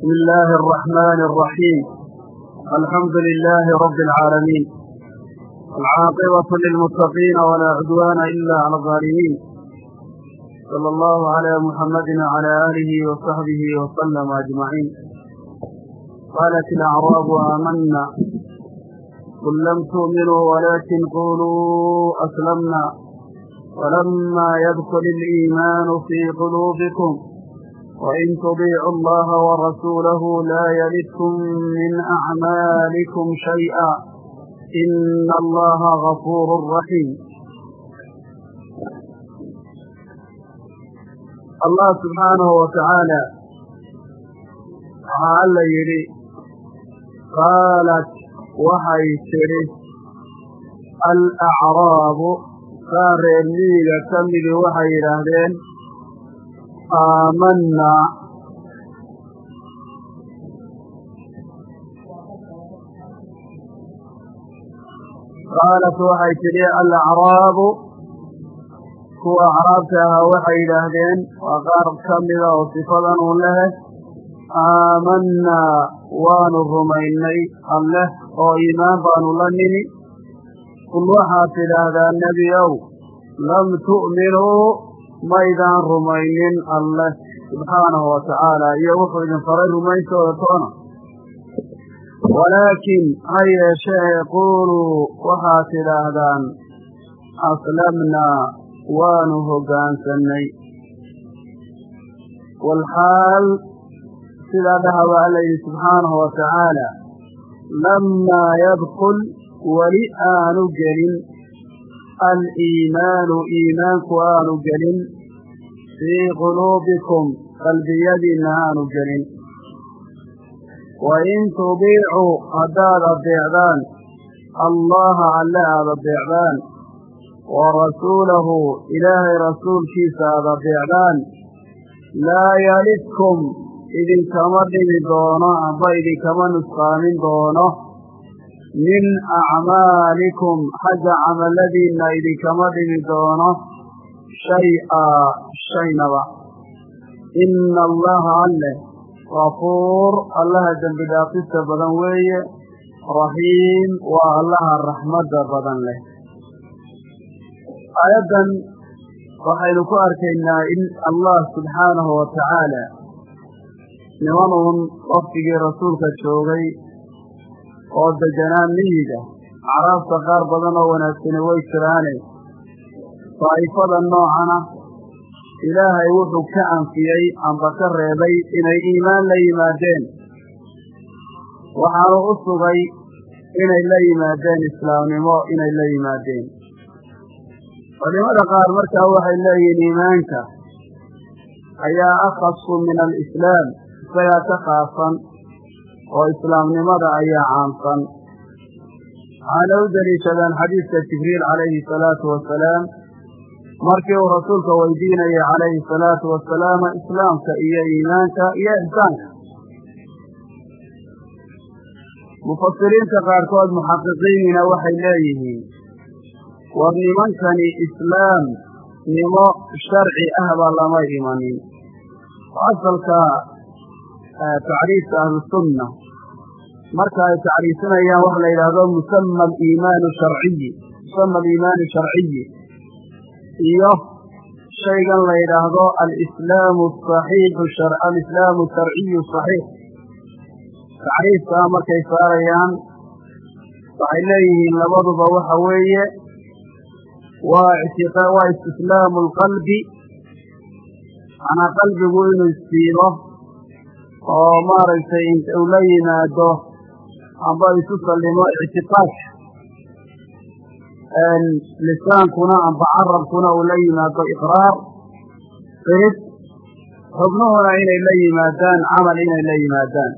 بسم الله الرحمن الرحيم الحمد لله رب العالمين العاقبة للمتقين ولا عدوان إلا على الظالمين صلى الله على محمد وعلى آله وصحبه وسلم أجمعين قالت الأعراب آمنا قل لم تؤمنوا ولكن قولوا أسلمنا ولما يدخل الإيمان في قلوبكم وإن تطيعوا الله ورسوله لا يلدكم من أعمالكم شيئا إن الله غفور رحيم الله سبحانه وتعالى waxaa alla yidhi qaalat waxay tidhi alacraabu kaa reer miyiga ka midi waxay yidhaahdeen aamanaa qaalat waxay tidhi alacraabu kuwa acraabta ahaa waxay yidhaahdeen waa qaar ka mida oo sifadan uu lehe aamanaa waanu rumaynay alleh oo iimaan baanu la nimi qul waxaad tidhaahdaa nebi ow lam tu'minuu maydaan rumaynin alleh subxaanahu wa tacaala iyo wuxuu idin faray rumayntooda toona. Walaakin ha yeeshee quuluu waxaad tidhaahdaan aslamnaa waanu hoggaansannay. Walxaal sidaa dhaha waa alla yidhi subxaanahu wa tacaala lammaa yadkul weli aanu gelin aliimaanu iimaanku aanu gelin fii quluubikum qalbiyadiinna aanu gelin wain tudiicuu haddaad adeecdaan allaha alle aad adeecdaan wa rasuulahu ilaahay rasuulkiisa aad adeecdaan laa yalidkum idinkama dhimi doono amba idinkama nusqaamin doono min acmaalikum xagga camalladiinna idinkama dhimi doono shay-a shaynaba ina allaha alleh gafuur allaha dembi dhaafista badan weeye raxiim waa allaha raxmadda badan leh aayaddan waxaynu ku arkaynaa in allah subxaanahu wa tacaala niman uun waktigii rasuulka joogay oo deganaa miyiga. Acraabta qaar badan oo wanaagsani way jiraane daa'ifada noocana ilaahay wuxuu ka anfiyey amba ka reebay inay iimaan la yimaadeen. Waxaanu u sugay inay la yimaadeen islaamnimo inay la yimaadeen. Culimada qaar markaa waxay leeyihiin iimaanka. Ayaa akhasu min alislaam isagaa ka khaasan oo islaamnimada ayaa caamsan waxaana u deliishadaan xadiidka jibriil calayhi salaatu wasalaam. Markii uu rasuulka weydiinayay calayhi salaatu wasalaam islaamka iyo iimaanka iyo ixsaanka mufasiriinta qaarkood muxaqiqiinina waxay leeyihiin war nimankani islaam nimo sharci ahba lama imanin. Asalka tacriifka ahlusunna marka ay tacriifinayaan waxa la yidhaahdo musama aliimaanu sharciyi musama aliimaani sharciyi iyo shaygan la yidhaahdo alislaamu saxiixu alislaamu sharciyu saxiix. Tacriifkaa markay saarayaan waxay leeyihiin labaduba waxa weeye waa waa istislaamu alqalbi manaa qalbigu inuu istiilo oo maaragtay uu la yimaado amba isu sallimo ictiqaadka lisaankuna amba carabkuna uu la yimaado iqraar. Qirid xubnuhuna inay la yimaadaan camal inay la yimaadaan.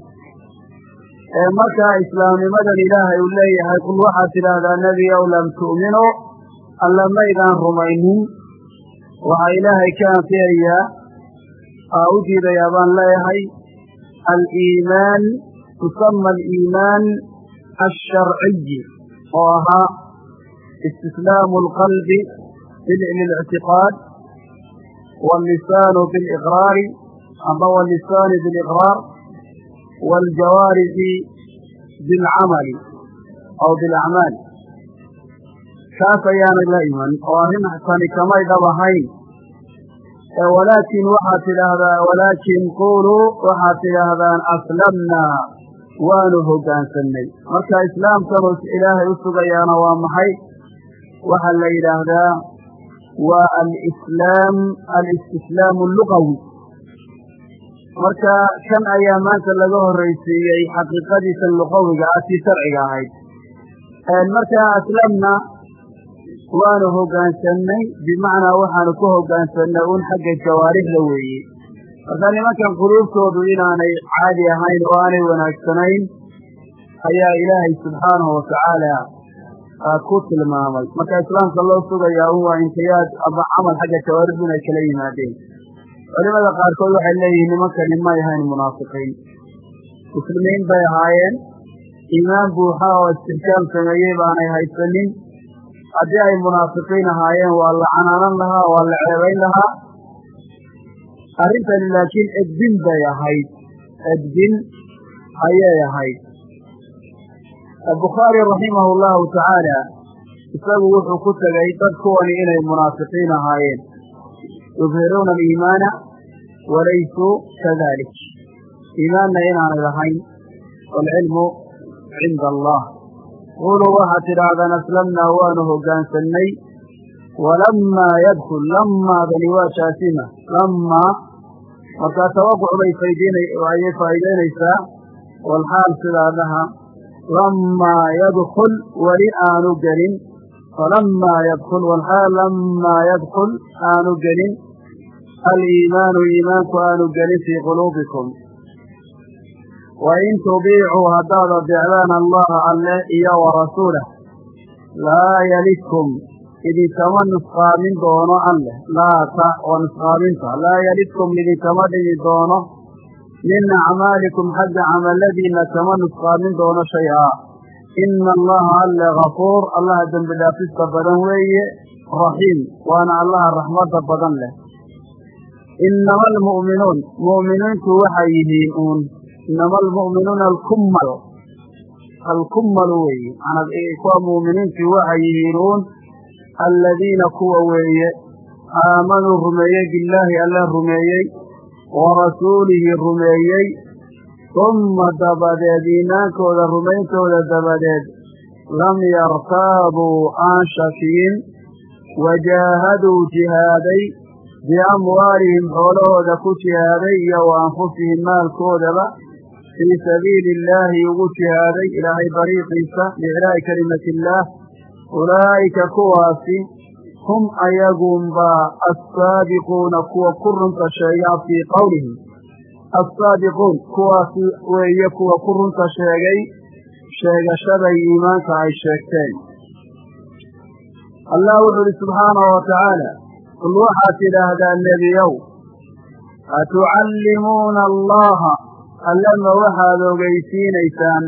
Markaa islaamnimadan ilaahay uu leeyahay qul waxaad tidhaahdaa nebi ow lam tu'minuu alla maydaan rumaynin. Waxaa ilaahay ka anfiyayaa aa u diidayaa baan leeyahay aliimaan tusama aliimaan alsharciyi oo ahaa istislaamu alqalbi bilictiqaad واللسان بالإقرار أما واللسان بالإقرار waaljawaarixi bilcamali aw bilacmaal kaas ayaanay la iman oo arrin tani kamay dhab ahayn walaakin waxaad tidhaahdaa walaakin quuluu waxaad tidhaahdaan aslamnaa waanu hoggaansanay marka islaamkanu ilaahay u sugayaana waa maxay? Waxaa la yidhaahdaa waa alislaam alistislaamu lugawi marka kan ayaa maanta laga horraysiiyey xaqiiqadiisa luqawiga ah tii sharciga ahayd. Markaa aslamna waanu hoggaansanay bimacnaa waxaanu ku hoggaansanay un xagga jawaarixda weeye marka nimankan quluubtoodu inaanay caadi ahayn oo aanay wanaagsanayn ayaa ilaahay subxaanahu watacaala ku tilmaamay. Marka islaamka loo sugayaa un waa inqiyaad ama camal xagga jawaarixdu inay kala yimaadeen. Culimada qaarkood waxay leeyihiin nimankani may ahayn munaafiqiin. Muslimiin bay ahaayeen. Iimaan buuxa oo istixkaam sameeyey baanay haysanin. Haddii ay munaafiqiin ahaayeen waa la canaanan lahaa waa la ceebayn lahaa arrintani laakiin edbin bay ahayd. Edbin ayay ahayd. Bukhaari raximahu llahu tacaala isagu wuxuu ku tegay dad kuwani inay munaafiqiin ahaayeen. Yubhiruuna aliimaana walaysuu kadalik iimaanna inaanay lahayn waalcilmu cinda allah. Quluu waxaad tidhaahdaan aslamnaa waanu hoggaansanay walammaa yadkul lamaadani waa jaasima lamaa markaa tawaquc bay ayay faa'iidaynaysaa walxaal sidaa dhaha lamaa yadkul weli aanu gelin falamaa yadkul walxaal lamaa yadkul aanu gelin aliimaanu iimaanku aanu gelin fii quluubikum wain tudiicuu haddaad adeecdaan allaha alle iyo wa rasuulah laa yalidkum idinkama nusqaamin doono alleh laata waa nusqaaminta laa yalidkum idinkama dhigi doono min acmaalikum xagga camalladiinna kama nusqaamin doono shay-a ina allaha alle gafuur allaha dembi dhaafista badan weeye raxiim waana allaha raxmadda badan leh inama almu'minuun mu'miniintu waxay yihiin uun inama almu'minuuna alkummal alkummalu weeye kuwa mu'miniintii waxay yihiin uun aladiina kuwa weeye aamanuu rumeeyey billaahi alle rumeeyey wa rasuulihi rumeeyey humma dabadeed iimaankooda rumayntooda dabadeed lam yartaabuu aan shakiyin wajaahaduu jihaaday biamwaalihim xoolahooda ku jihaaday iyo wa anfusihim maalkoodaba fii sabiili illaahi ugu jihaaday ilaahay dariiqiisa biiclaa'i kalimati illaah ulaa'ika kuwaasi hum ayagunbaa assaabiquuna kuwa ku runta sheegaa fii qowlihim assaabiquun kuwaasi weeye kuwa ku runta sheegay sheegashaday iimaanka ay sheegteen. Allah wuxuu uhi subxaanahu wa tacaala qul waxaad tidhaahdaa nebiyow atucallimuuna allaha allama waxaad ogeysiinaysaan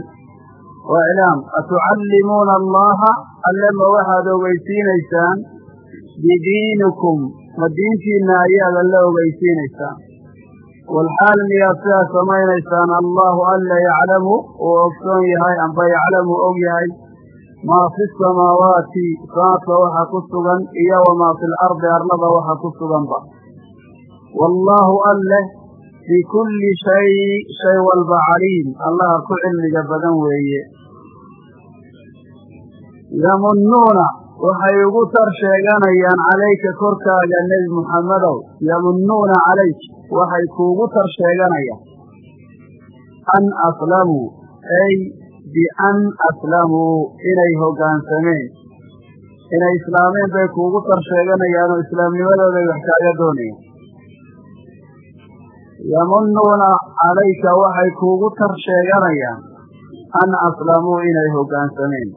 iclaam atucallimuuna allaha? Allama waxaad ogeysiinaysaan? Bidiinikum ma diintiinna ayaad alla ogeysiinaysaan? Walxaal miyaad sidaad samaynaysaan? Allahu alla yaclamu uu ogsoon yahay amba yaclamu og yahay. Maa fi samaawaati samaadka waxa ku sugan iyo wamaa fi lardi arlada waxa ku suganba. Wallaahu alleh bikulli shay shay walba caliim. Allaha ku cilmiga badan weeye yamunnuuna waxay ugu tar sheeganayaan calayka korkaaga nebi muxammedow yamunnuuna calayk waxay kuugu tar sheeganayaan. An aslamuu ay bian aslamuu inay hoggaansameen inay islaameen bay kuugu tar sheeganayaan oo islaamnimadooday wax kaaga doonayaan. Yamunnuuna calayka waxay kuugu tar sheeganayaan. An aslamuu inay hoggaansameen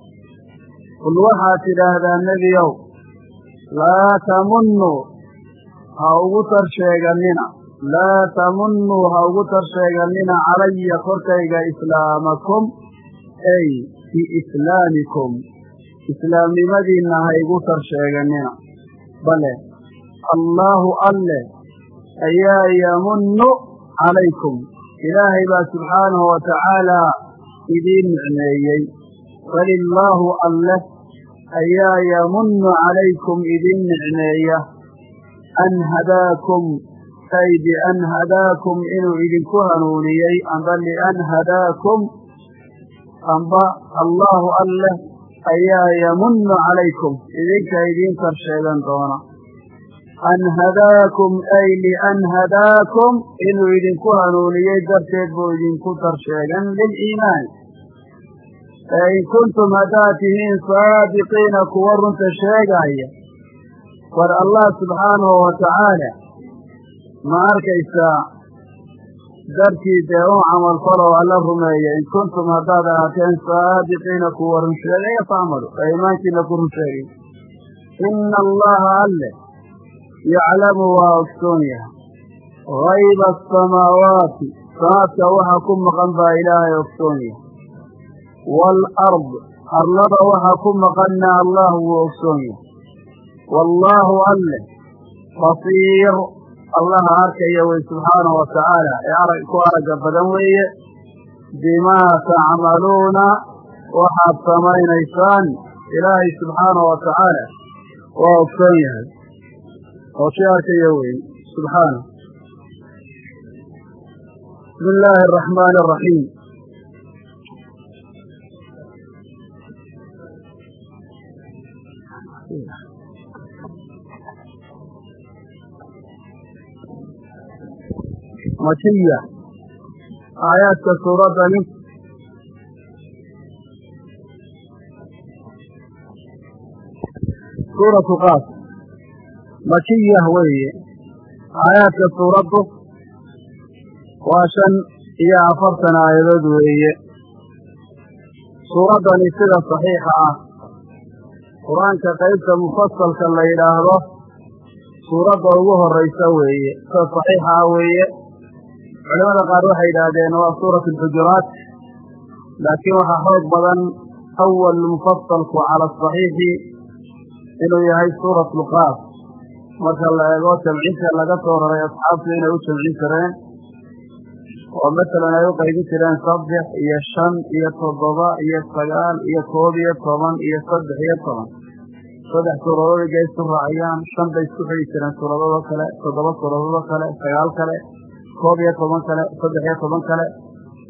qul waxaad tidhaahdaa nebiyow laa tamunnuu ha ugu tar sheegannina laa tamunnuu ha ugu tar sheegannina calaya korkayga islaamakum ay biislaamikum islaamnimadiinna ha igu tar sheegannina bale allaahu alleh ayaa yamunnu calaykum ilaahay baa subxaanahu wa tacaalaa idiin nicmeeyey falillaahu alleh ayaa yamunnu calaykum idin nicmeeya an hadaakum ay bian hadaakum inuu idinku hanuuniyey amba lian hadaakum amba allaahu alleh ayaa yamunnu calaykum idinka idiin tarsheegan doona. An hadaakum ay lian hadaakum inuu idinku hanuuniyey darteed buu idinku tarsheegan liliimaani in kuntum haddaad tihiin saadiqiina kuwa runta sheegaya war allah subxaanahu wa tacaala ma arkaysaa dartii dee u camal falow alla rumeeya in kuntum haddaad ahaateen saadiqiina kuwa run sheegaya facmalu ee iimaankiina ku run sheegay ina allaha alle yaclamu waa ogsoon yahay hayba asamaawaati sanaadka waxa ku maqan baa ilaahay ogsoon yahay waalard arlada waxa ku maqanna allah wuu ogsoon yahay wallaahu alleh basiir allaha arkaya wey subxaanahu wa tacaala ee ku aragga badan weeye bimaa tacmaluuna waxaad samaynaysaan ilaahay subxaanahu wa tacaala waa ogsoon yahay oo kii arkaya wey subxaana bismi illaahi araxmaani araxiim makiya aayaadka suuraddani suuratu qaas makiyah weeye aayaadka suuraddu waa shan iyo afartan aayadood weeye suuraddani sida saxiixa ah qur'aanka qaybta mufasalka la yidhaahdo suuradda ugu horraysa weeye sida saxiixa ah weeye culamada qaar waxay yidhaahdeen waa suuratu alxujuraat laakiin waxaa xoog badan awal mufasalku cala asaxiixi inuu yahay suuratu lqaas marka la eego jamcinta laga soo raray asxaabtu inay u jamcin jireen oo masalan ay u qaybin jireen saddex iyo shan iyo toddoba iyo sagaal iyo koob iyo toban iyo saddex iyo toban saddex suuradood ga isku raaciyaan shan bay isku xidhi jireen suuradoodoo kale toddoba suuradoodoo kale sagaal kale koob iyo toban kale saddex iyo toban kale.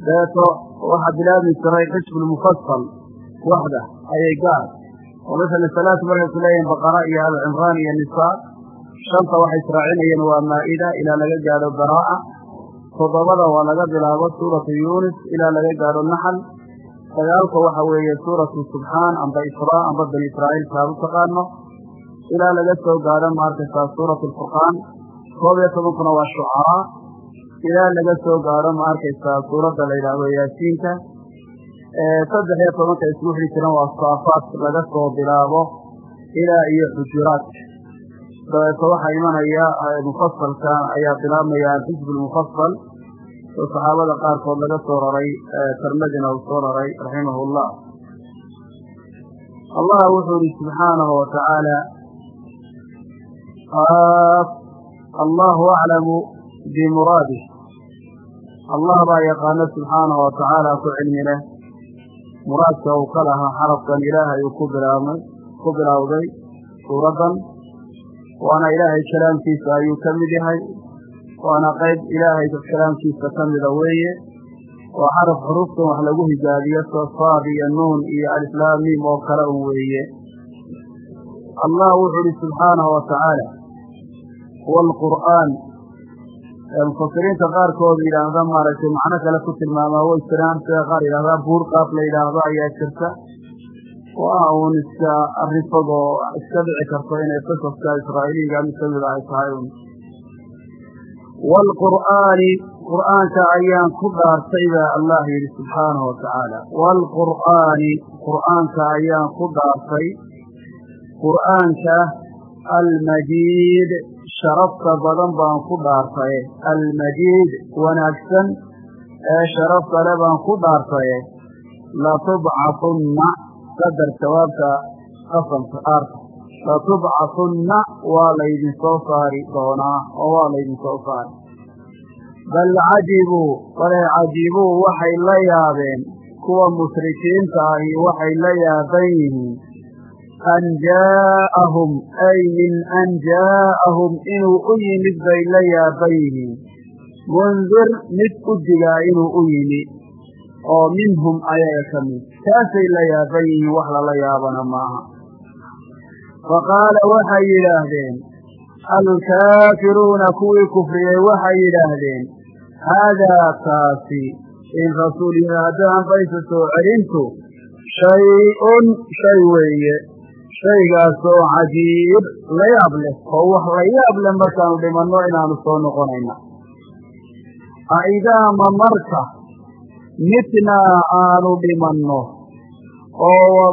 Dabeeto waxaa bilaabi jiray xisbulmufasal waxda ayay gaar. Oo masalan salaatu markay ku leeyihiin baqara iyo alcimraan iyo nisaa. Shanta waxay israacinayeen waa maa'ida ilaa laga gaadho baraa'a toddobada waa laga bilaabo suuratu yuunis ilaa laga gaadho naxal sagaalka waxa weeye suuratu subxaan amba israa amba bani israa'iil saad taqaano. Ilaa laga soo gaadho ma arkaysaa suuratu alfurqaan koob iyo tobankuna waa shucaraa ilaa laga soo gaadho ma arkaysaa suuradda la yidhaahdo yaasiinka saddex iyo tobanka isku xidhi jiran waa saafaat laga soo bilaabo. Ilaa iyo xujuraat dabeeto waxaa imanaya mufasalkan ayaa bilaabmaya alxisb lmufasal oo saxaabada qaarkood laga soo raray tarmadina uu soo raray raximahu llah allah wuxuu ihi subxaanahu wa tacaala allahu aclamu bimuraadih allah baa yaqaano subxaanahu wa tacaala ku cilmi leh. Muraadka uu ka lahaa xarafkan ilaahay uu ku bilaabmay ku bilowday suuraddan waana ilaahay kalaamkiisa ayuu ka mid yahay waana qayb ilaahay kalaamkiisa ka mida weeye. Waa xaraf xuruuftan wax lagu hijaabiyo soo iyo nuun iyo alislaamiim oo kale un weeye. Allah wuxuu uhi subxaanahu wa tacaala waalqur'aan mufasiriinta qaarkood yidhaahda maaragtay macno kale ku tilmaamaa way jiraan sida qaar yidhahdaa buur qaaf la yidhaahdo ayaa jirta. Waa uun iska arifad oo iska dhici karto inay qisaska israa'iiliga mid kamida ay tahay un waalqur'aani qur'aanka ayaan ku dhaartay baa allah yidhi subxaanahu wa tacaala waalqur'aani qur'aanka ayaan ku dhaartay qur'aanka almajiid sharafta badan baan ku dhaartaye almajiid wanaagsan ee sharafta le baan ku dhaartaye latubcatunna qadar jawaabta qasamka aarka latubcatunna waa laydinsoo saari doonaa oo waa laydinsoo saari. Bal cajibuu balay cajibuu waxay la yaabeen kuwa mushrikiinta ahi waxay la yaaban yihiin an jaa'ahum ay min an jaa'ahum inuu u yimid bay la yaaban yihiin. Mundir mid u digaa inuu u yimi oo minhum ayaga ka mid. Taasay la yaaban yihiin wax lala yaabana maaha fa qaala waxay yidhaahdeen alkaafiruuna kuwii kufriyey waxay yidhaahdeen haadaa taasi in rasuul yimaadaan baysa soo celintu shay-un shay weeye shaygaasoo cajiib la yaab leh oo wax la yaab leh markaanu dhimanno inaanu soo noqonayna a idaa ma marka mitnaa aanu dhimanno oo wa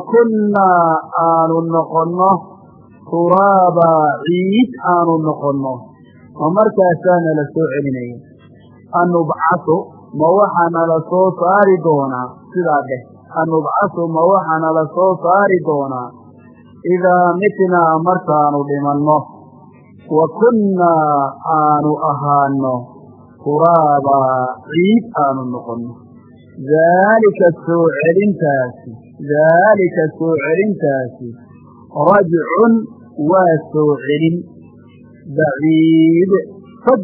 aanu noqonno turaabaa ciid aanu noqonno ma markaasaa nala soo celinaya anubcasu ma waxaa nala soo saari doonaa? Sidaa dheh anubcasu ma waxaa nala soo saari doonaa? Idaa mitnaa markaanu dhimanno wa kunnaa aanu ahaano turaabaa ciid aanu noqonno. Daalika soo celintaasi daalika soo celintaasi rajcun waa soo celin baciid fog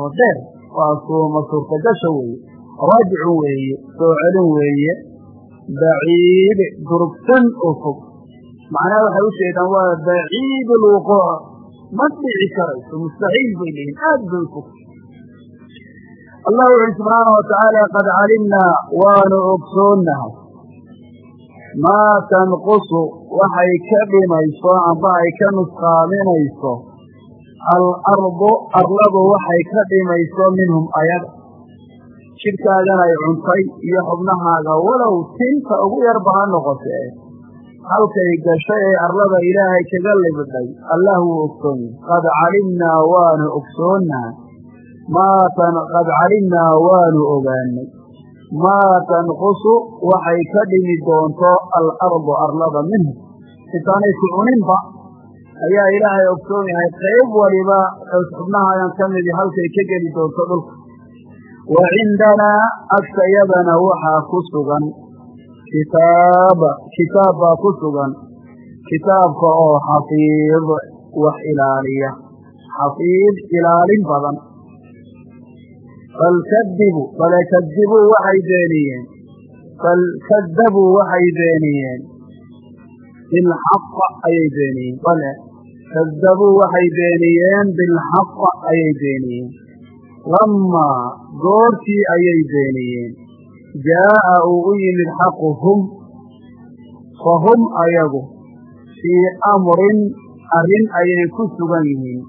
oo dheer waa suuma suurtagasha weeye rajcun weeye soo celin weeye baciid durugsan oo fog. Macnaha waxay u sheegaan waa baciid lwuquuc ma dhici karayso mustaxiil bay leeyihiin aad bay fog. Allah wuxuuli subxaana wa tacaala qad calimnaa waanu ogsoonnahay maa tanqusu waxay ka dhimayso amba ay ka nusqaaminayso alardu arladu waxay ka dhimayso minhum ayaga jidhkaagan ay cuntay iyo xubnahaaga walow tinta ugu yarba ha noqotee. Halkay gashay ee arlada ilaahay kaga libidhay allah wuu ogsoon yahay. Qad calimnaa waanu ogsoonnaa. Maa qad calimnaa waanu ogaanay maa tanqusu waxay ka dhimi doonto alardu arlada minhum intaanay ku cuninba ayaa ilaahay ogsoon yahay qayb waliba xubnahaagan ka midi halkay ka geli doonto dhulka. Wa cindanaa agtayadana waxaa ku sugan kitaaba kitaab baa ku sugan. Kitaabka oo xafiid wax ilaaliya xafiid ilaalin badan bal kadibu bale kadibuu waxay beeniyeen bal kadabuu waxay beeniyeen bilxaqa ayay beeniyeen bale kadabuu waxay beeniyeen bilxaqa ayay beeniyeen lamaa goortii ayay beeniyeen jaa'a uu u yimid xaqu hum fa hum ayagu fii amrin arrin ayay ku sugan yihiin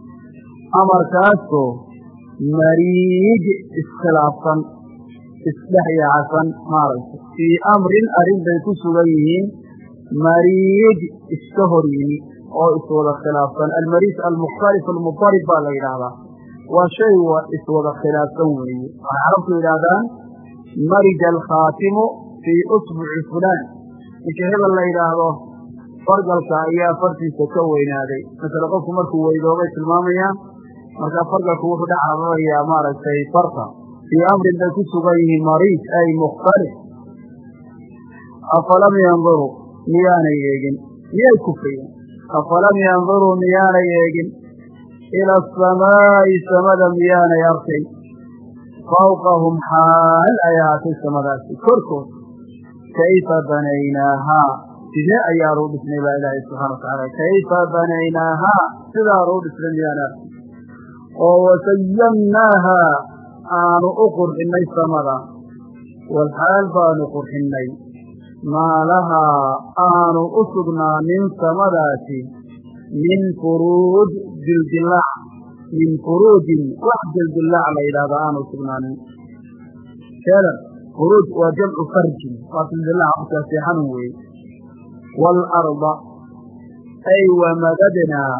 amarkaasoo mariij iskhilaafsan isdhex yaacsan maaragta fii amrin arrin bay ku sugan yihiin mariij iska hor yimi oo iswada khilaafsan almariij almukhtalif almudarib baa la yidhaahdaa. Waa shay iswada khilaafsan weeye. Waxay carabtu yidhaahdaan marija alkhaatimu fii usbuci fulaan. Ninka hebel la yidhaahdo fargalka ayaa fartiisa ka weynaaday. Masale qofku markuu weydoobay tilmaamayaan markaa fargalku wuxuu dhex cararayaa maaragtay farta fii amrin bay ku sugan yihiin mariij ay mukhtalif. Afalam yanduruu miyaanay eegin. Miyay kufriyeen afalam yanduruu miyaanay eegin. Ila asamaa'i samada miyaanay arkayn fawqahum xaal ay ahaatay samadaasi. Korkood kayfa banaynaahaa sidee ayaanu dhisnay baa ilaahay subxana watacaala kayfa banaynaahaa sidaanu u dhisnay miyaan arkay oo wasayamnaahaa aanu u qurxinnay samada. Walxaal baanu qurxinnay. Maa lahaa aanu u sugnaanin samadaasi min furuuj dildilaac min furuujin wax dildilaac la yidhahdo aanu sugnaanin. Keedan furuuj waa jamcu farjin waa dildilaac markaa seexanun weeye waalarda ay wamadadnaa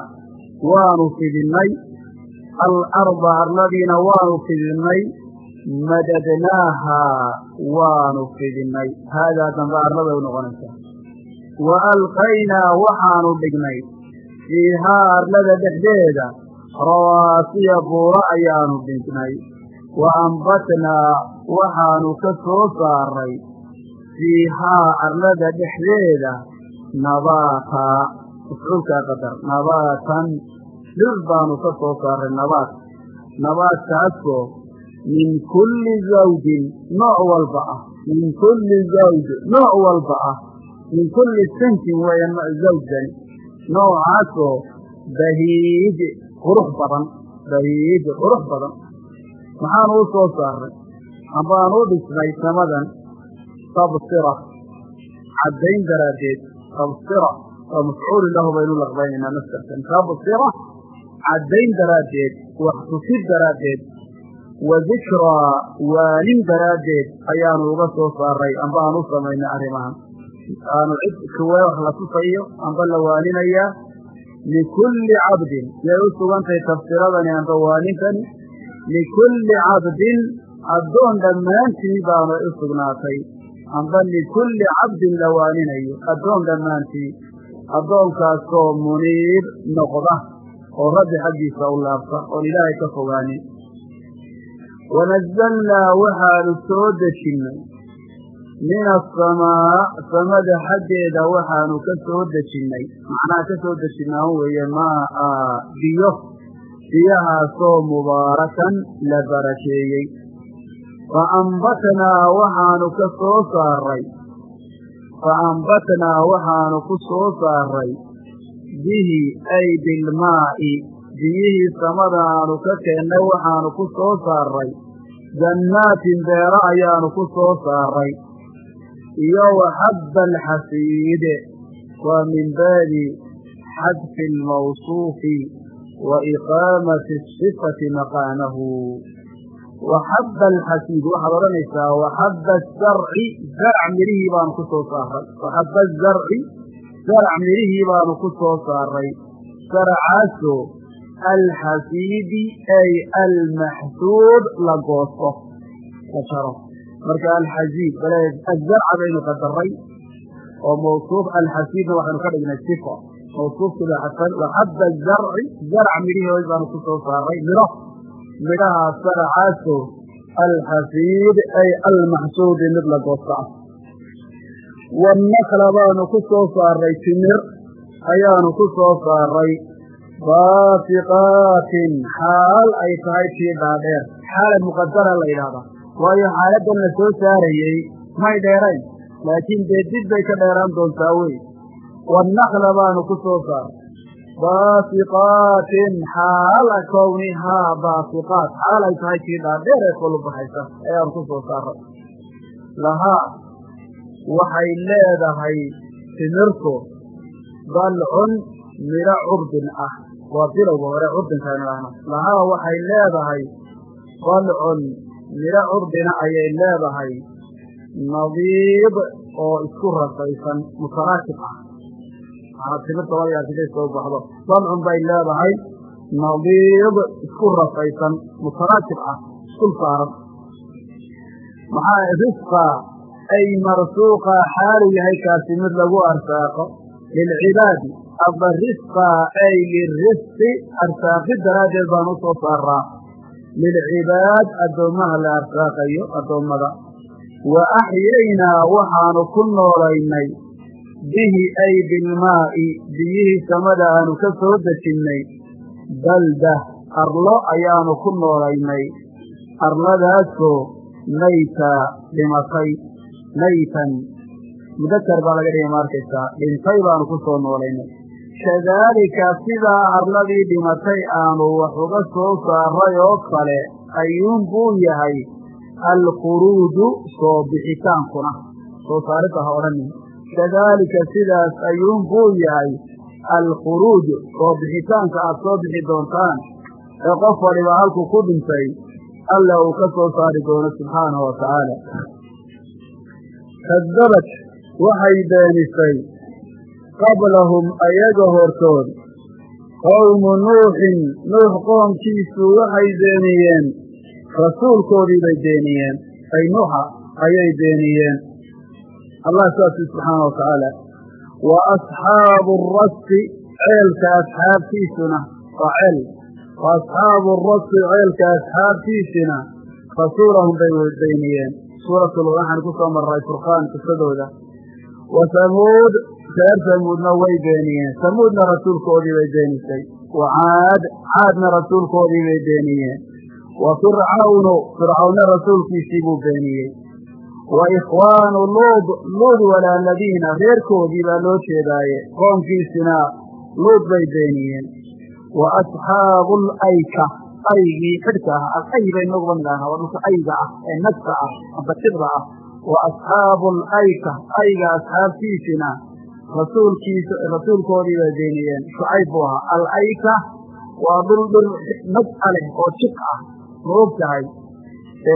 waanu fidinnay alarda arladiina waanu fidinnay madadnaahaa waanu fidinnay haadaa dambe arladay u noqonaysaa wa alqaynaa waxaanu dhignay fiihaa arlada dhexdeeda rawaasiya buuro ayaanu dhignay wa ambatnaa waxaanu ka soo saaray fiihaa arlada dhexdeeda nabaataa mafcuulkaa qadar nabaatan dhir baanu ka soo saaray nabaat nabaadkaasoo min kulli zawjin nooc walba ah. Min kulli zawj nooc walba ah. Min kulli sinfin weeya zawjani. Noocaasoo bahiij qurux badan. Bahiij qurux badan. Maxaanu u soo saaray. Ambaanu u dhisnay samadan tabsira. Caddayn daraaddeed tabsira. Oo mafcuulu lahu baynu laqbaynaynaa mastarkan tabsira caddayn daraaddeed wax tusid daraaddeed wa dikraa waanin daraaddeed ayaanu uga soo saaray amba aan u samaynay arrimahan. Aanu cid kuwe wax la tusayo amba la waaninayaa likulli cabdin. Yay u sugantahay tafsiradani amba waanintani likulli cabdin addoon dhammaantii baanu u sugnaatay. Amba likulli cabdin la waaninayo addoon dhammaantii addoonkaasoo muniib noqda oo rabbi xaggiisa u laabta oon ilaahay ka fogaanin wanazalnaa waxaanu soo dejinnay min asamaa samada xaggeeda waxaanu ka soo dejinnay macnaha ka soo dejinnaa weeye maa biyo. Biyahaasoo mubaarakan la barakeeyey. Fa ambatnaa waxaanu ka soo saaray. Fa ambatnaa waxaanu ku soo saaray bihi ay bilmaa'i biyihii samada aanu ka keennay waxaanu ku soo saaray. Jannaatin beero ayaanu ku soo saaray. Iyo wa xabba alxasiide waa min baabi xadfi almawsuufi wa iqaamati asifati maqaanahu. Wa xabba alxasiid waxaad odhanaysaa wa xabba asarci zarc midhihii baanu ku soo saaray. Wa xabba asarci zarc midhihii baanu ku soo saaray. Sarcaasoo alxasiidi ay almaxsuud la goosto. La jaro marka alxasiid azarca baynu qadaray oo mawsuuf alxasiidna waxaynu ka dhignay sifa mawsuufkida xasan waxabba zarci zarc midhihi baanu ku soo saaray. Midho midhahaa sarcaasoo alxasiid ay almaxsuudi mid la goosto wanakla baanu ku soo saaray timir ayaanu ku soo saaray baasiqaatin xaal ay tahay tii dhaadheer xaala muqadara la yidhahdaa waayo xaaladdan la soo saarayey may dheerayn laakiin dee dib bay ka dheeraan doontaa wey wanakla baanu ku soo saaray baasiqaatin xaala kownihaa baasiqaat xaal ay tahay tii dhaadheer ee kolu baxaysa ayaanu ku soo saaray waxay leedahay timirtu dalcun midho curdin ah. Waa bilowga hore curdinkaaynu dhahno lahaa waxay leedahay dalcun midho curdina ayay leedahay nadiib oo isku rasaysan mutaraakib ah. Maanaa timirta laga yaar siday soo baxdo dalcun bay leedahay nadiib isku rasaysan mutaraakib ah iskul saaran. Maxaa risqa ay marsuuqa xaalu yahay kaasi mid lagu arsaaqo lilcibaadi aba risqa ay lirisqi arsaaqi daraaddeed baan u soo saaraa lilcibaad addoommaha la arsaaqayo addoommada wa axyaynaa waxaanu ku noolaynay bihi ay bilmaa'i biyihii samada aanu ka soo dejinnay balda arlo ayaanu ku noolaynay arladaasoo mayta dhimatay maytan mudakar baa laga dhigay ma arkaysaa dhintay baanu ku soo noolaynay kadaalika sidaa arladii dhimatay aanu wax uga soo saaray oo kale ayuun buu yahay alkhuruuju soo bixitaankuna soo saaridda ha odhanin kadaalika sidaas ayuun buu yahay alkhuruuju soo bixitaanka aad soo bixi doontaan ee qof waliba halku ku dhintay alla uu ka soo saari doono subxaanahu wa tacaala kadabad waxay beenisay qablahum ayaga hortood qowmu nuuxin nuux qoomkiisu waxay beeniyeen rasuulkoodii bay beeniyeen ay nuuxa ayay beeniyeen allah saasi subxaana wa tacaala wa asxaabu arasi ceelka asxaabtiisuna waa ceel wa asxaabu arasi ceelka asxaabtiisina rasuulahum bay beeniyeen suuratul waxaan ku soo marray furqaan qisadooda wa samuud reer samuudna way beeniyeen samuudna rasuulkoodii bay beenisay wa caad caadna rasuulkoodii bay beeniyeen wa fircawnu fircawnna rasuulkiisii buu beeniyey wa ikhwaanu luud luud walaaladiina reerkoodii baa loo jeedaaye. Qoomkiisina luud bay beeniyeen wa asxaabu aygii xidhka ah alay bay inaguba nidhahnaa waa dhulka ayga ah ee nagta ah amba ah wa asxaabu alayka ayga asxaabtiisina rasuulkiisa rasuulkoodii bay beeniyeen shucayb buu ahaa alayka waa dhul dhul nag a leh oo jik ah ma og tahay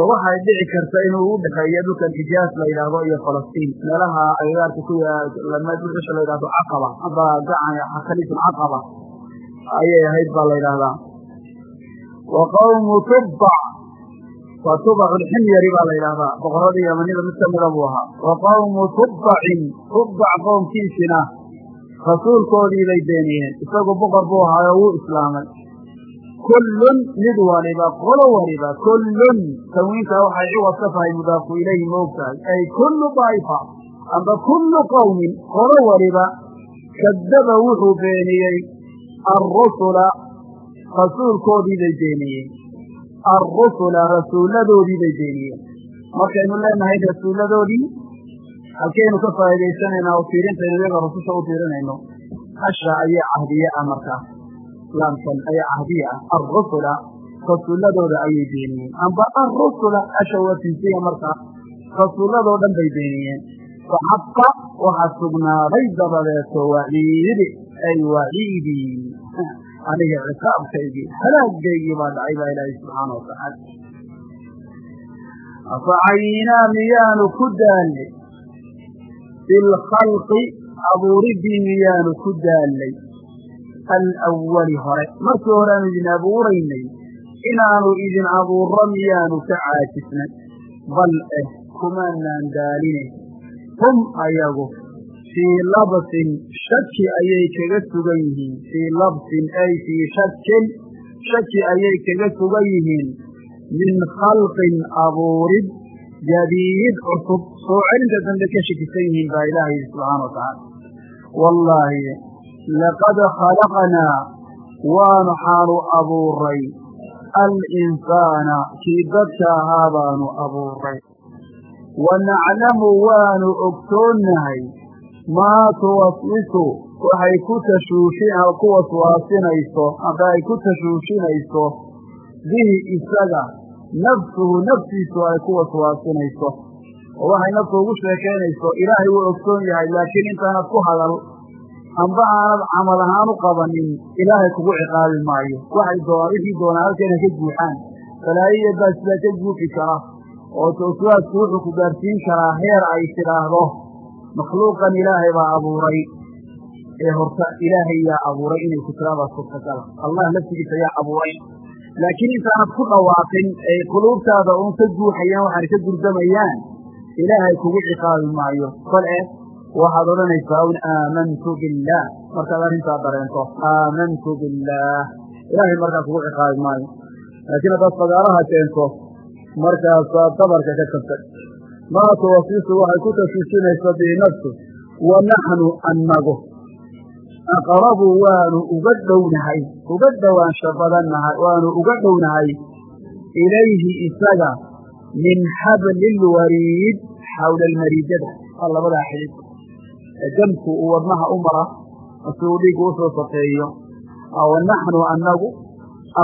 waxay dhici karta inuu u dhexeeyo dhulkan xijaas la yidhaahdo iyo falastiin meelaha agagaarka ku dhulkasha la yidhahdo caqaba amba gacan khaliiful caqaba ayay ahayd baa la yidhaahdaa wa qawmu tubbac waa tubaculximyari baa la yidhahdaa boqoradii yamanida mid kamida buu ahaa wa qawmu tubbacin tubbac qoomkiisina rasuulkoodii bay beeniyeen isagu boqor buu ahaayo wuu islaamay kullun mid waliba qolo waliba kullun tanwiintaa waxay ciwad ka tahay mudaafu ilayhi ma og tahay ay kullu daa'ifa amba kullu qowmin qolo waliba kadaba wuxuu beeniyey arrusula rasuulkoodii bay beeniyeen. Arrusula rasuulladoodii bay beeniyeen. Markaynu leenahay rasuulladoodii halkaynu ka faa'idaysanaynaa oo fiirintaynu iyaga rususha u fiirinayno hasha ayaa cahdiye ah markaas islaamkan ayaa cahdiye ah. Arrusula rasuulladooda ayay beeniyeen. Amba arrusula asha waa tinsiya markaas rasuulladoo dhan bay beeniyeen. Faxaqa waxaa sugnaaday dabadeeto waciidi ay waciidii aniga ciqaabkaygii halaagaygii baa dhacay baa ilaahay subxaana watacaala afacayinaa miyaanu ku daallay bilkhalqi abuuriddii miyaanu ku daallay alawali hore markii horeaanu idin abuuraynay inaanu idin abuurro miyaanu ka caajisnay bal eh kumaanaan daaline hum ayagu fii labsin shaki ayay kaga sugan yihiin fii labsin ay fii shakin shaki ayay kaga sugan yihiin min khalqin abuurid jadiid cusub soo celinta dambe ka shakisan yihiin baa ilaah yidhi subxaana wa tacaala wallaahi laqad khalaqnaa waanu xaanu abuuray alinsaana kii dadka ahaa baanu abuuray wa waanu ogsoonnahay maa tuwaswisu waxay ku tashuushi ku waswaasinayso amba ay ku tashuushinayso bihi isaga. Nafsuhu naftiisu ay ku waswaasinayso oo waxay naftu ugu sheekaynayso ilaahay wuu ogsoon yahay laakiin intaanad ku hadal amba aanad camal ahaan u qabanin ilaahay kugu ciqaabi maayo. Waxay doonaan wixii doonaa halkeena ka guuxaan. Balaayiya baa sidaa ka guuxi kara oo tawsuwaasku wuxuu ku gaarsiin karaa heer ay tidhaahdo makhluuqan ilaahay baa abuuray. Ee horta ilaahay yaa abuuray inay ku tiraabaa suurtagala allah laftigiisa yaa abuuray. Laakiin intaanad ku dhawaaqin ay quluubtaada uun ka guuxayaan waxaana ka gurdamayaan ilaahay kugu ciqaabi maayo. Bal e waxaad odhanaysaa un aamantu billaah markaad arrintaa dareento aamantu billaah ilaahay markaa kugu ciqaabi maayo. Laakiin haddaad fagaalaha keento markaasaad dabarka ka kabtay maa tuwasisu waxay ku tashiishinaysa bihi nafsu wa naxnu annagu aqrabu waanu uga dhownahay uga dhowaansho badannahay waanu uga dhownahay ilayhi isaga min xabli lwariid xawla almariidada waa labadaa xidid jamku uu wadnaha u mara si uu dhiigu u soo safeeyo. Wa naxnu annagu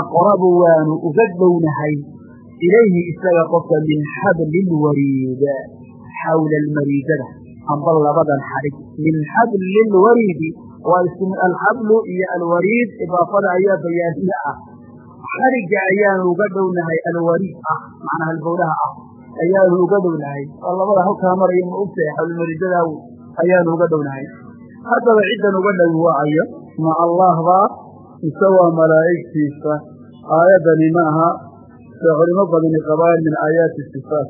aqrabu waanu uga dhownahay ilayhi isaga qofka min xabli lwariid xawla almariidada amba labadan xadhig min xabli lwariidi waa ism alxablu iyo alwariid idaafada ayaa bayaaniye ah xadhigga ayaanu uga dhownahay alwariid ah macnaa halbowlaha ah ayaanu uga dhownahay oo labada halkaa maraya ma ogtahay xawlmariidadaw ayaanu uga dhownahay haddaba ciddan uga dhowi waacayo ma allah baa aha see culimo badani qabaan min aayaati sifaat.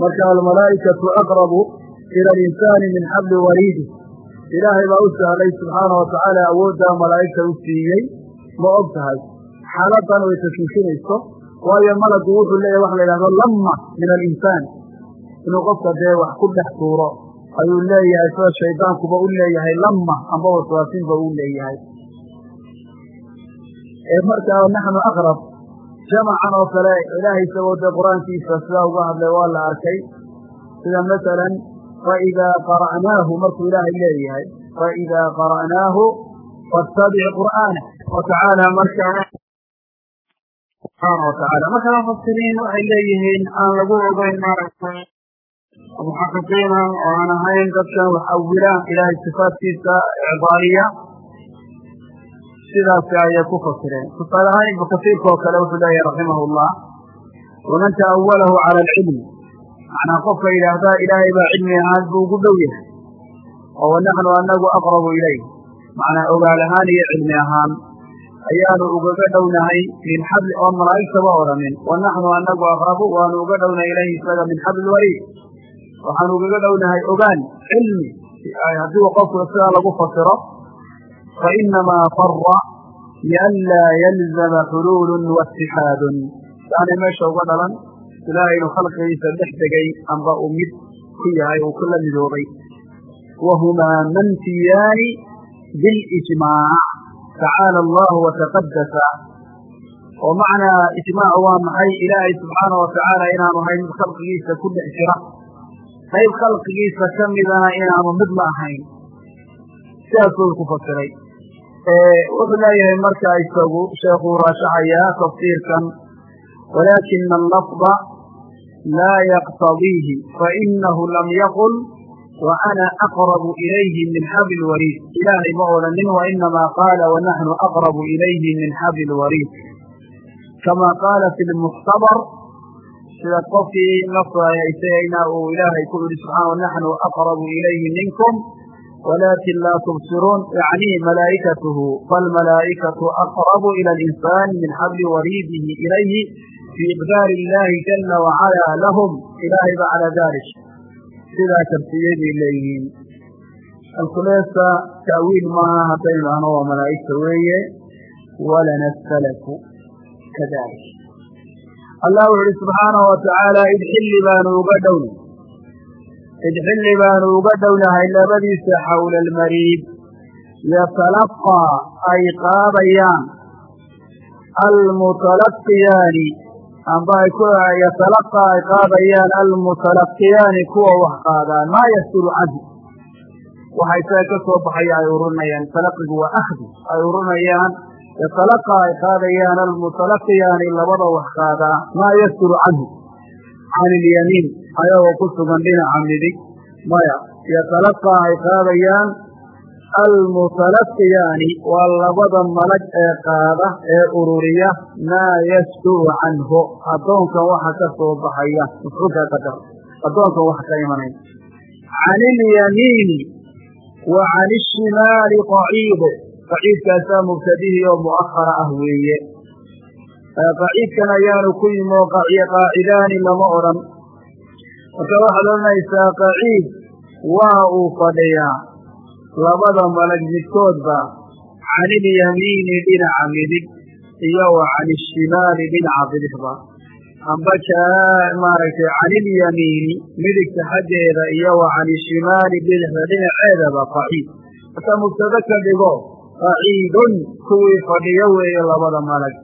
Marka almalaa'ikatu aqrabu ila alinsaani min xabli wariidi. Ilaahay baa u sahlay subxaana wa tacaala awooddaa malaa'igta u siiyey. Ma og tahay? Xaaladdan way tashuushinayso waayo malagu wuxuu leeyahay waxa la yidhahdo lamma min alinsaan. Inuu qofka dee wax ku dhex tuuro ayuu leeyahay sida shaydaankuba u leeyahay lamma amba waswaasinba uu jamacan oo kale ilaahay isagoo dee qur'aankiisa sidaa uga hadlay waa la arkay sida masalan faidaa qara'naahu markuu ilaahay leeyahay faidaa qara'naahu fattabic qur'aana watacaala markaa subxaana watacaala marka mufasiriin waxay leeyihiin aan lagu ogeyn maaragtay muxaqiqiina oo aan ahayn dadkan wax awilaan ilaahay sifaadkiisa icdaaliya sidaasi ayay ku fasireen. Tusaale ahaan ibnu kasiirka oo kale wuxuu leeyahay raximahu llah waman ta'awalahu cala alcilmi macnaa qofka yidhaahdaa ilaahay baa cilmi ahaan buu ugu dhow yahay oo wanaxnu anagu aqrabu ilayh. Macnaa ogaal ahaan iyo cilmi ahaan ayaanu ugaga dhownahay min xabli oo malaa'igtaba odhanin wanaxnu anagu aqrabu waanu uga dhownahay ilayhi isaga min xabli lwariid waxaanu ugaga dhownahay ogaan cilmi. Haddii qofku sidaa lagu fasiro fainamaa fara lianlaa yalzama xuluulun waitixaadun saanay meesha uga dhalan ilaahay inuu khalqigiisa dhex degay amba uu mid ku yahay uu kula midoobay wahumaa manfiyaani bilijmaac tacaala allahu wataqadasa oo macnaa ijmaacu waa maxay ilaahay subxaana watacaala inaanu ahayn mid khalqigiisa ku dhex jira qayb khalqigiisa ka inaanu mid la ahayn sidaasuu ku fasiray. Wuxuu leeyahay markaa isagu sheekuu raashaxayaa tafsiirkan walaakina allafda laa yaqtadiihi fainahu lam yaqul wa ana aqrabu ilayhi min xabli lwariid ilaahay ma odhanin wainamaa qaala wanaxnu aqrabu ilayhi min xabli lwariid kama qaala fi lmuxtabar sida qofkii nafsayna uu ilaahay ku yihi subxaana naxnu aqrabu ilayhi minkum walakin laa tubsiruun yacni malaa'ikatuhu falmalaa'ikatu aqrabu ila alinsani min xabli wariidihi ilayhi fii iqdaari illahi jala wacalaa lahum ilaahay ba calaa dalik sidaa kartiyey bay leeyihiin alkuleesa ta'wiil maaha haddaynu ahno waa malaa'igta weeye walana salaku kadalik allah wuxu uhi subxaanahu watacaala idxilli baanu uga dhownay idxilli baanu uga dhownahay labadiisa xawla almariid yatalaqaa ay qaadayaan almutalaqiyaani amba yatalaqaa ay qaadayaan almutalaqiyaani kuwa wax qaadaan maa yasulu canhu waxa isaga ka soo baxaya ay urinayaan talaqigu waa akhdi ay urinayaan yatalaqaa ay qaadayaan almutalaqiyaani labada wax qaadaa maa yasulu canhu can ilyamiin ayagoo ku sugan dhinaca midig maya yatalaqaa ay qaadayaan almutalaqiyaani waa labada malag ee qaada ee ururiya maa yasduru canhu addoonkan waxa ka soo baxaya mafcuulkaa qadar addoonkan waxa ka imanaya. Can ilyamiini wa can ishimaali qaciid qaciidkaasaa mubtadihii oo mu'ahara ah weeye. Qaciidkan ayaanu ku yimi oo qaacidaani lama odhan marka waxaad odhanaysaa qaciid waa uu fadhiyaa labada malag midkoodba can ilyamiini dhinaca midig iyo wa can ishimaali dhinaca bidixba amba maaragtay can ilyamiini midigta xaggeeda iyo wa can ishimaali bidixda dhinaceedaba qaciid marka mubtado ka dhigo qaciidun kuwii fadhiyo weeye labada malag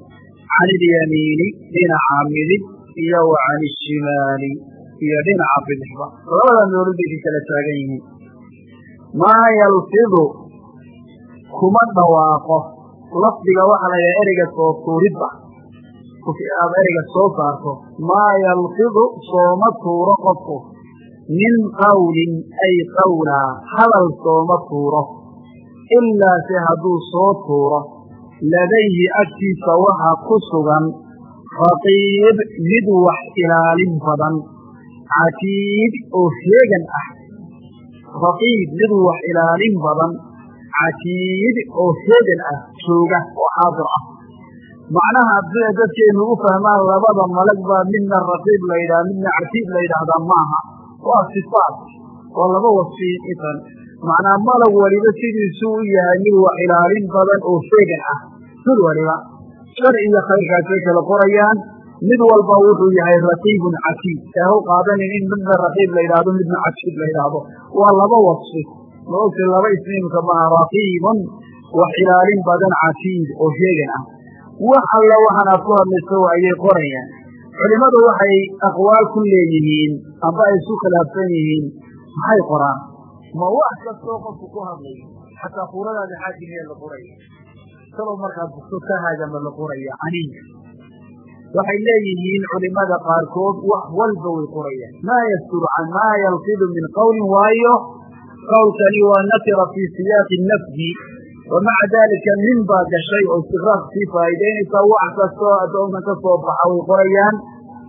can ilyamiini dhinaca midig iyo wa can ishimaali iyo dhinaca bidixba. Labada meelood bay ka kala taagan yihiin. Maa yalfidu kuma dhawaaqo. Lafdiga waxaa la yidhaha ereyga soo tuuridba. Aad ereyga soo saarto maa yalfidu sooma tuuro qofku. Min qawlin ay qawlaa hadal sooma tuuro. Ilaa se hadduu soo tuuro ladayhi agtiisa waxaa ku sugan raqiib mid wax ilaalin badan catiid oo heegan ah. Raqiib mid wax ilaalin badan catiid oo heegan ah jooga oo xaadir ah. Macnaha sida dadkeenu u fahmaan labada malag baa midna raqiib la yidhaha midna catiid la yidhaahdaa maaha. Waa sifaat waa laba wasfi itan. Macnaa malag waliba sidiisuu u yahay mid wax ilaalin badan oo feegan ah. Mid waliba shar iyo khayrkaasay kala qorayaan mid walba wuxuu yahay raqiibun catiid ee hu qaadanin in midna raqiib la yidhaahdo midna catiid la yidhaahdo. Waa laba wasfi. Ma ogta laba isniimka maaha raqiibun wax ilaalin badan catiid oo heegan ah. Wax alla waxaan aad ku hadlayso ayay qorayaan. Culimmadu waxay aqwaal ku leeyihiin amba ay isu khilaafsan yihiin maxay qoraan? Ma wax kastoo qofku ku hadlayo xataa kuuradaada xaajimiya la qoraya. Salow markaad bugto kahaagama la qoraya caniinka waxay leeyihiin culimada qaarkood wax walba way qorayaan. Maa yasturu can maa yalfidu min qowlin waayo qowlkani waa nakira fii siyaaqi nafyi wa maca min baa gashay oo istiqraaq sii faa'iidaynaysa wax kastoo addoonkan ka soo baxa way qorayaan.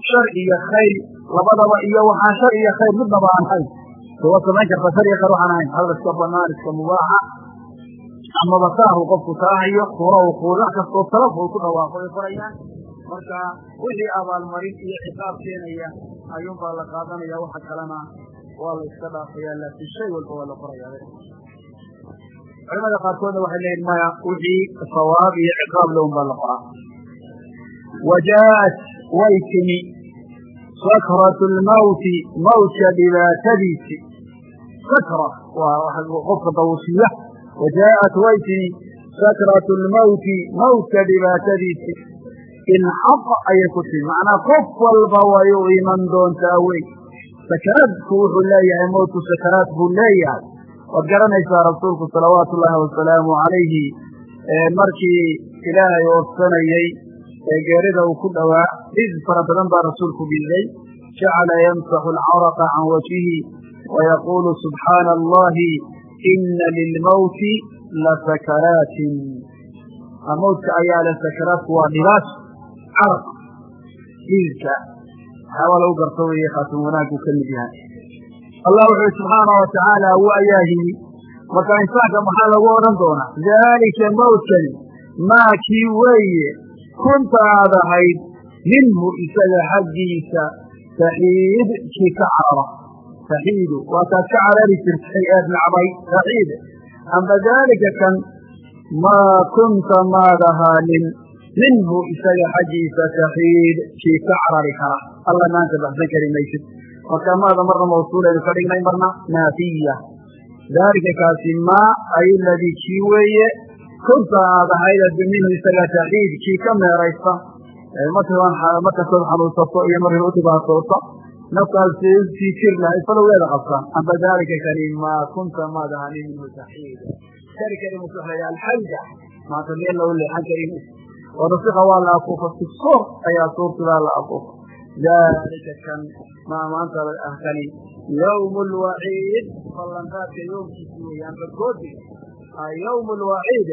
Shar iyo khayr labadaba iyo waxaan shar iyo khayr midnaba aan hayn waa samayn karta shar iyo khayr waxaan ahayn. Hal iska banaan iska mubaaxa amaba saahu qofku taahayo kuur wax kastoo salaf uu ku dhawaaqo way qorayaan marka wixii abaalmarin iyo ciqaab keenaya ayuunbaa la qaadanaya. Waxa kalena waa la iska dhaafaya laakiin shay walba waa la qoraya culamada qaarkoodna waxay leeyihiin maya wixii sawaab iyo ciqaab lown baa la qoraa. Wa jaaءat way timi sakratu lmawti mawtka dhibaatadiisi sakra waa qofka dawusiya wa jaaءat way timi sakratu lmawti mawtka dhibaatadiisi ilxaq ayay ku timi macnaa qof walba way u iman doontaa wey. Sakaraadku wuxuu leeyahay mowtku sakaraad buu leeyahay. Waad garanaysaa rasuulku salawaatu wasalaamu calayhi markii ilaahay oofsanayey ee geerida uu ku dhowaa dhiid fara badan baa rasuulku dhiiday jacala yamsaxu alcaraqa can wajhihi wayaquulu subxaana allahi ina lilmowti lasakaraatin mowtka ayaa le sakaraadku waa dhibaas caraq dhiidka waxyaabaa lagu garto weeye khaatim wanaaguu ka mid yahay allah wuxuu subxaana wa ayaa yimi marka insaanka maxaa lagu odhan doonaa daalika mawtkani maa kii weeye kunta aad ahayd minhu isaga xaggiisa saxiid kii ka carara saxiidu waa kaad ka carari jirtay eed nacday saxiid amba daalika kan maa kunta maad ahaanin minhu isaga xaggiisa saxiid kii ka carari kara alla maanta baxsan kari maysid marka maada marna mawsuulaynu ka dhignay marna naafiya daalika kaasi maa ay ladii kii weeye kunta aad ahayd minhu isaga saxiid kii ka meeraysta markastood xanuunsato iyo markay u dhibaatoota naftaas sii jir lahayd falowgeeda qabtaan amba daalika kani maa kunta maad ahaanin minhu saxiid kari kari musuxlaya alxayda maanta meel loo leexan karin warasika waa la afuufa si soor ayaa suurtidaa la afuufa. Daalika kan maa maanta ah kani yawm lwaciid ballanqaadka yoomkiisi weeye amba goodiga yawm lwaciid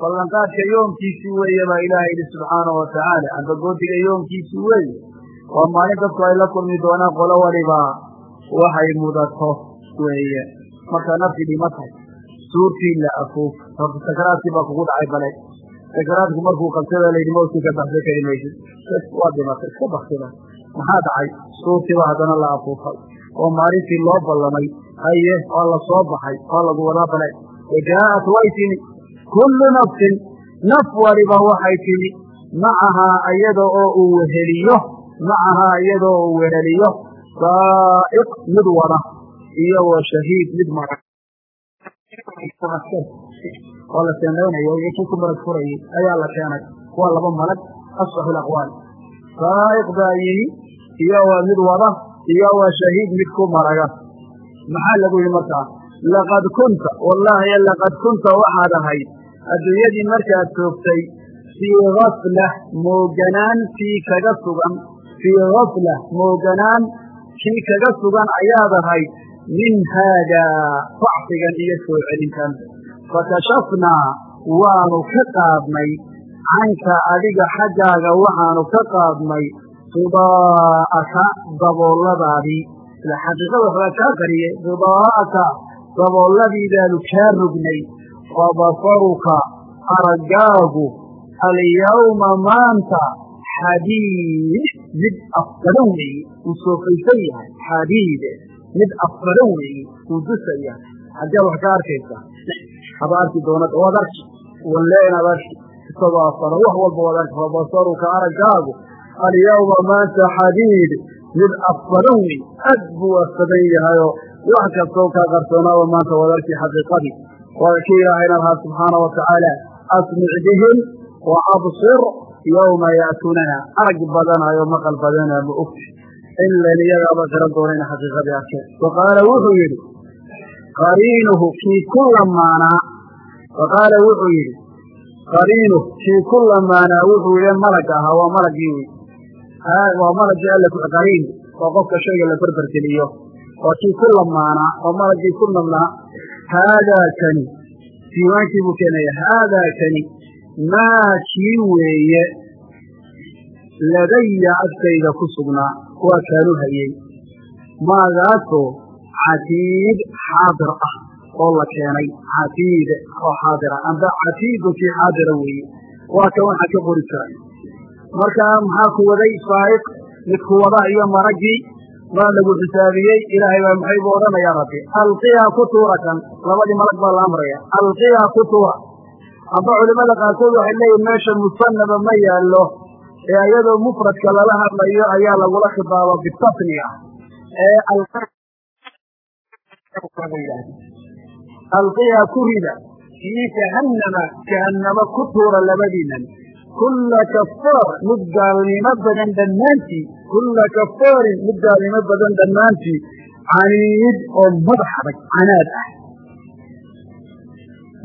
ballanqaadka yoomkiisi weeye baa ilaahay yidhi subxaana wa tacaala. Amba goodiga yoomkiisi weeye. Waa maalin dadku ay la kulmi doonaan qolo waliba. Waxay mudato weeye. Markaa nafti dhima tahay. Suurtii la afuuf. Horta sakaraadkii baa sakaraadku markuu qabtada layidhi mawtkii ka baxsan kari maysid waa dhimatay iska baksida maxaa dhacay? Suurtiiba haddana la afuufay. Oo maalintii loo ballamay. Haye waa la soo baxay waa lagu wadaa bale wajaa'at way timi kullu nafsin. Naf waliba waxay timi macahaa iyada oo uu weheliyo macahaa iyadoo uu weheliyo saa'iq mid wada iyo wa shahiid mid mara oo la seenaynayo iyo kii ku marag furayay ayaa la keenay. Waa laba malag asaxu laqwaal saa'iq baa yimi iyo waa mid wada iyo waa shahiid mid ku maraga. Maxaa lagu yihi markaa? Laqad kunta wallaahi laqad kunta waxaad ahayd. Adduunyadii markaad joogtay fii gafla mooganaan kii kaga sugan fii gafla mooganaan kii kaga sugan ayaad ahayd min haadaa facsigan iyo soo celinkan fakashafnaa waanu ka qaadnay canka adiga xaggaaga waxaanu ka qaadnay ridaa'aka dabooladaadii ila xaqiiqada waxbaa kaa qariyey ridaa'aka dabooladiidaanu kaa rognay. Fabasaruka araggaagu alyawma maanta xadiid mid afbadan weeye wuu soofaysan yahay. Xadiid mid afbadan weeye wuu dusaya xaggee wax ka arkaysaa haba arki doonad waad arki wallee inaad arki isagoo afbadan wax walba waad arki fabasaruka araggaagu alyawma maanta xadiid mid afbadan wey aad buu afbadan yahayoo wax kastoo kaa qarsoonaaba maanta wadarkii xaqiiqadii. Waa kii ilaahayna lahaa subxaana wa tacaala asmic bihim wa absir yowma ya'tunana arag badanayo maqal badanaa ma ogti ilan iyagaaba garan doonayna xaqiiqadii arkeen wa wuxuu yidhi qariinuhu kii ku lamaanaa wa qaala wuxuu yidhi qariinuh kii ku lamaanaa wuxuu yidhi malag ahaa waa malagii wey waa malagii alla qariin oo qofka shayga la berbergeliyo waa kii ku lamaanaa oo malagii ku namnaa haadaa kani diiwaankii buu keenaya haadaa kani maa kii weeye ladaya agtayda ku sugnaa waa kaanu hayey maagaasoo catiid xaadir ah oo la keenay. Catiid oo xaadira amba catiidu kii xaadira weeye. Waa kan waxaa ka qori jiray. Markaa maxaa ku waday faa'iq midku wada iyo maraggii maa lagu xisaabiyey. Ilaahay baa maxay buu odhanayaa rabbi? Alqiyaa ku tuura kan. Labadii malag baa la amraya alqiyaa ku tuura. Amba culimada qaarkood waxay leeyihiin meesha musanaba ma yaallo. Ee iyadoo mufradka lala hadlayo ayaa lagula khibaabo bitasniya. Ee alqiyaa ku rida. Fii jahannama jahannamo ku tuura labadiinan kulla kafaar mid gaalnimo badan dhammaantii. Kulla kafaarin mid gaalnimo badan dhammaantii. Caniid oo madax adag canaad ah.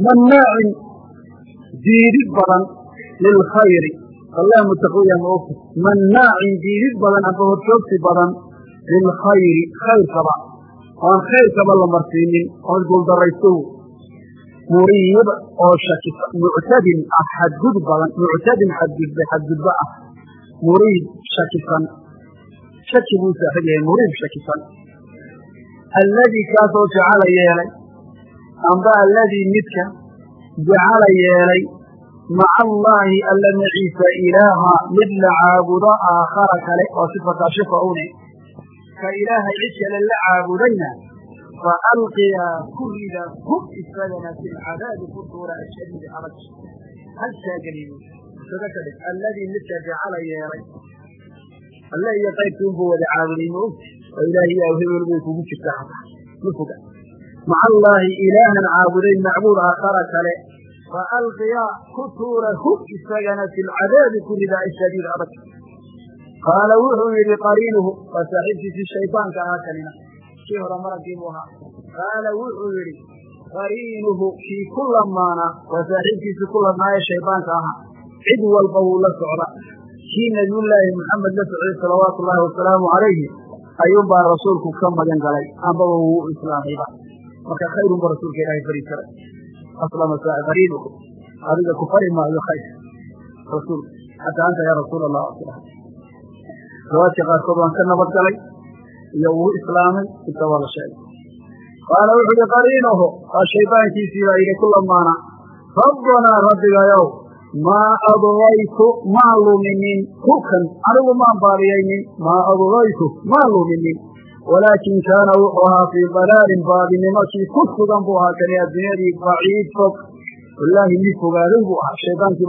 Mannaacin diidid badan lilkhayri wallah mutaqiya ma mannaacin diidid badan amba horjoogsi badan lilkhayri khayrkaba oan khayrkaba la marsiinin oon guuldaraysto muriib oo shakisa muctadin ah xadgudub badan muctadin xadgudbe xadgudbo ah. Muriib shakisan. Shaki buu saaxib yahay muriib shakisan. Alladii kaasoo jacala yeelay. Amba alladii midka jacala yeelay. Maca allaahi alla maciisa ilaaha mid la caabudo aakhara kale oo sifata shifa une ka ilaahay cid kale la caabudayna faalqiyaa ku rida hub isagana fi lcadaabi ku ashadiidi adag halkaa geliyo isaga ka dhig alladii midka jacala yeelay. Alle iyo qaybkii unbuu wada caabuday ma ogti oo ilaahi yaa hebel bay kugu jirtaa xataa ma foga. Maca allaahi ilaahan caabuday macbuud aakhara kale. Faalqiyaa ku tuura hub isagana fi lcadaabi ku rida ashadiid adag qaala wuxuu yidhi qariinuhu waa saaxiibkiisii shaydaanka ahaa kanina kii hore maragii buu ahaa qaala wuxuu yidhi qariinuhu kii ku lamaana waa saaxiibkiisii ku lamaaya shaydaanka ahaa cid walba wuu la socda kii nabiyullaahi maxamed la socday salawaatu ullaahi wasalaamu calayhi ayuunbaa rasuulku ka magan galay ambaba wuu islaamayba marka khayrunba rasuulka ilaahay fari jiray aslama qariinuhu adiga ku fari maayo khayr rasuulka xataa anta yaa rasuul allah riwaadka qaarkood waan ka nabad galay iyo wuu islaamay inta waa la sheegay qaala wuxu uhi qariinuhu waa shaydaankiisii baa yidhi ku lamaana rabbanaa rabbigayow maa adgaytu maan luminin hukan anigu maan baadiyaynin maa adgaytu maan luminin walaakin kaana wuxuu ahaa fii dalaalin baadinimo kii ku sugan buu ahaa kani addunyadii baciid fog wallaahi mid fogaaday buu ahaa shaydaankii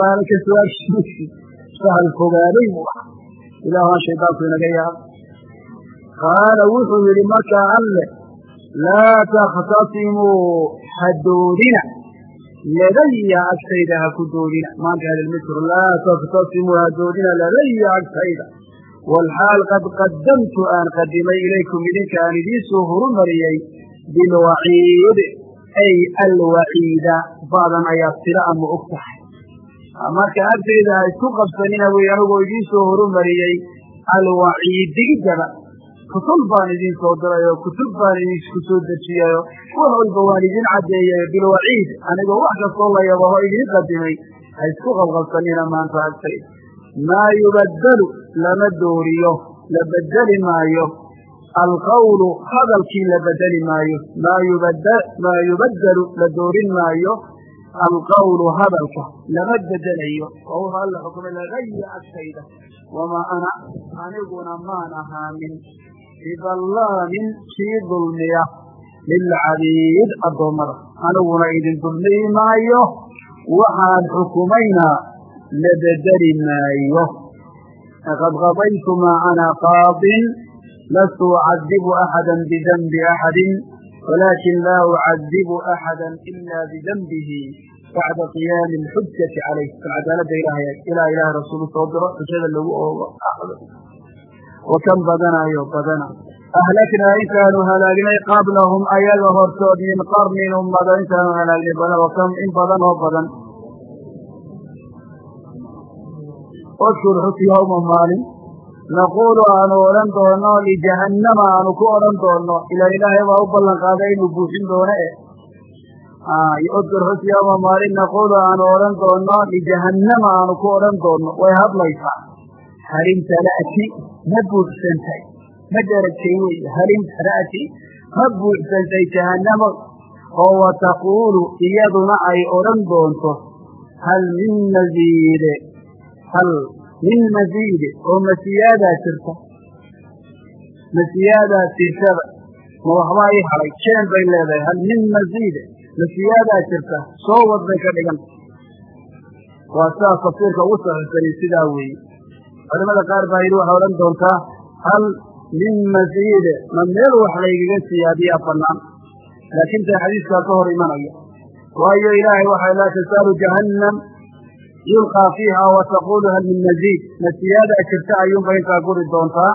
baa ka sahal fogaaday buu ahaa. Ilaahaan shaydaanku inaga yaab. Qaala wuxuu yidhi markaa alle laa takhtasimuu ha doodina ladaya agtayda ha ku doodina maanta jiro laa takhtasimuu ha ladaya agtayda. Walxaal qad qadamtu aan qadimay ilaykum idinka aan idiinsoo horumariyey bilwaciid ay alwaciida baadan ayaa tira ama og tahay marka agtayda ha isku qabsanina wey anigoo idiinsoo horumariyey alwaciid digidaba kutub baan idin soo diray oo kutub baan idinku soo dejiyayo wax walba waan idin caddeeyay bilwaciid anigoo wax kastoo la yabaho idin qadimay. Ha isku qabqabsanina maanta agtayda maa yubaddalu lama dooriyo la bedeli maayo. Alqawlu hadalkii la bedeli maayo. Maa yubaddalu la doorin maayo alqawlu hadalka lama bedelayo oo wuxuu alla xukumay lagaya agtayda wamaa ana aniguna maan ahaanin bidallaamin kii dulmiya lilcabiid addoommada aniguna idin dulmiyi maayo waxaan xukumaynaa la bedeli maayo laqad qadaytu maa ana qaadin lastu ucadibu axada bidanbi axadi walaakin laa ucadibu axada ila bidanbihi bacda qiyaami alxujati calayh kan cadaaladda ilahay ilaa ilahay rasuulu soo diro xujada lagu oogo wa kan badanayo badana ahlaknaa intaanu halaagnay qablahum ayaga hortood min qarnin ummado intaanu halaagnay badan wa kam in badan oo badan udkur xus yowma maalin naquulu aanu odhan doono lijahannama aanu ku odhan doono ilaan ilaahay baa u ballan qaaday inuu buuxin doono e udkur xus yowma maalin naquulu aanu odhan doono lijahannama aanu ku odhan doono way hadlaysaa halimtala'ti ma buuxsantay ma dheragtay wey halimtala'ti ma buuxsantay jahannamo oo wataquulu iyaduna ay odhan doonto hal min maziide hal min maziide oo masiyaadaa jirta. Masiyaadaa jirtada ma waxbaa ii hadhay jeen bay leedahay. Hal min maziide masiyaadaa jirta soo wad bay ka dhigan. Waa sidaas tafsiirka ugu saxiixsani sidaa weeye culamada qaar baa yidhi waxay odhan doontaa hal min maziide ma meel wax laygaga siyaadiyaa bannaan? Laakiin ta xadiiskaa ka hor imanaya. Waayo ilaahay waxay laa tasaalu yulqaa fiiha wa taqulu hal min maziid masiyaadaa jirta ayuunba intaa guri doontaa?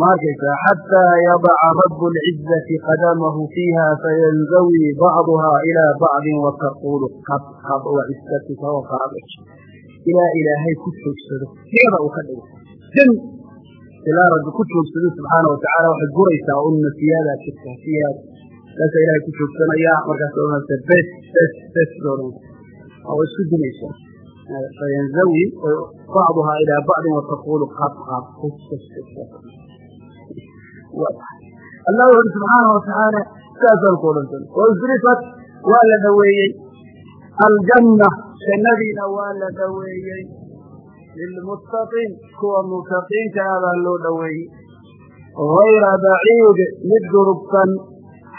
Ma arkaysaa xataa yadaca rabu lcizati qadamahu fiiha fayanzawi bacduha ilaa bacdin wataqulu qad qad wacizatika waqaabik ilaa ilaahay ku joogsado iyada uu ka dhigo. Dan ilaa rabbi ku joogsado subxaana watacaala waxay guraysaa un masiyaadaa jirta siyaada. Saasa ilahay ku joogsanaya markaas bes bes bes oo isku dimaysa fayanzawi bacduhaa ilaa bacdin wataqulu qad qad allah wuxu uhi subxaana watacaala saasaan ku odhan doona wausrifat waa la dhaweeyey aljanna jannadiina waa la dhaweeyey lilmuttaqiin kuwa mutaqiinka ah baa loo dhoweeyey hayra baciid mid durugsan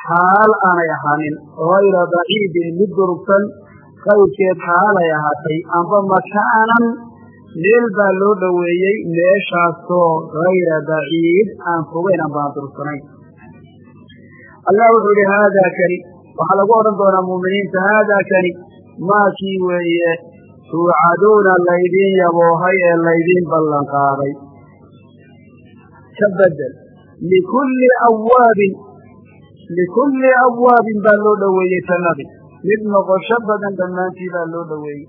xaal aanay ahaanin hayra baciidin mid durugsan qayrkeed xaalay ahaatay amba makaanan meel baa loo dhoweeyey meeshaasoo hayra baciid aan fogeyn aan durugsanayn allah wuxuu yihi haadaa kani. Waxaa lagu odhan doonaa muuminiinta haadaa kani maakii weeye? Tuucaduuna laydiin yaboohay ee laydiin ballan qaaday. Ka bedel likulli awaabin likulli abwaabin baa loo dhoweeyey jannadii mid noqosho badan dhammaantii baa loo dhoweeyey.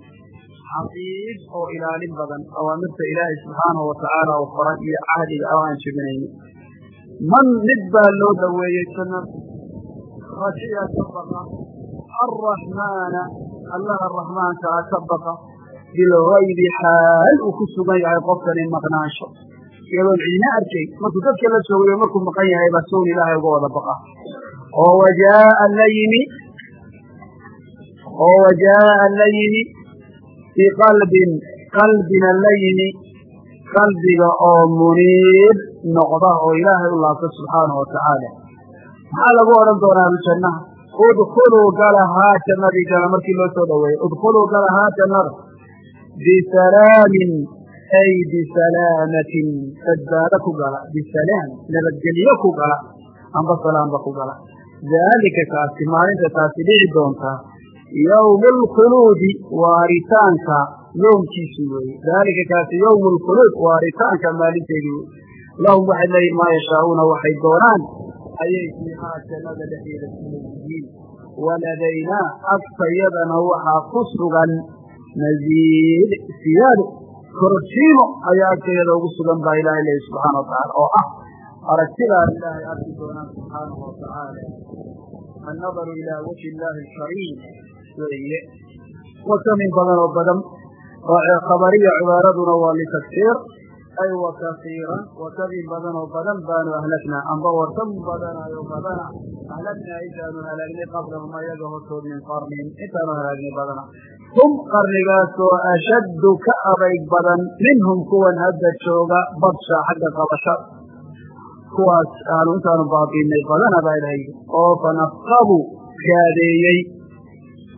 Xafiid oo ilaalin badan awaamirta ilaahay subxaanahu watacaala oo qoran iyo cahdiga oo aan jebinayni man mid baa loo dhoweeyey jannada khashiya ka baqa. Alraxmaana allaha raxmaanka ah ka baqa. Bilgaybi xaal uu ku sugan yahay qofkani maqnaansho. Iyadoon cidina arkay markuu dadka la joogayo markuu maqan yahay baa sown ilaahay uga wada baqa. Oo wajaa'a la yimi oo wajaa'a la yimi biqalbin qalbina la yimi qalbiga oo muniib noqda oo ilaahay u laabta subxaanahu watacaala maxaa lagu odhan doonaa aljannaha udkuluu gala haa jannadii gala markii loo soo dhoweeyey udkuluu gala haa jannada bisalaamin ay bisalaamatin badbaado ku gala bisalaam nabadgelyo ku gala amba salaamba ku gala. Daalika kaasi maalinta taasi dhici doontaa yowmu alkhuluudi waaritaanka yoomkiisu weeye. Daalika kaasi yowmu alkhuluud waaritaanka maalinteedii wey lahum waxay leeyihiin maa yashaa'uuna waxay doonaan. Ayay fiihaa jannada dhexdeeda ku leeyihiin. Waladaynaa agtayadana waxaa ku sugan maziid siyaado kororsiimo ayaa agtayada ugu sugan baa ilahay leeyi subxaana watacaala oo ah aragtidaan ilaahay arki doonaan subxaanahu alkariim weeye wakamin badan oo badan. Oo khabariya cibaaraduna waa litagsiir ay wa kasiiran wakamin badan oo badan baanu ahlagnaa. Amba wakam badanayo badana ahlagnaa. Intaanu halaagnay qablahum ayaga hortood min qarnin intaanu halaagnay badana. Hum qarnigaasoo ashaddu ka adayg badan. Minhum kuwan hadda jooga badsha xagga qabasha. Kuwaas aanu intaanu baabiinay badana baa ilaha yidhi. Oo fanafqabu gaadeeyey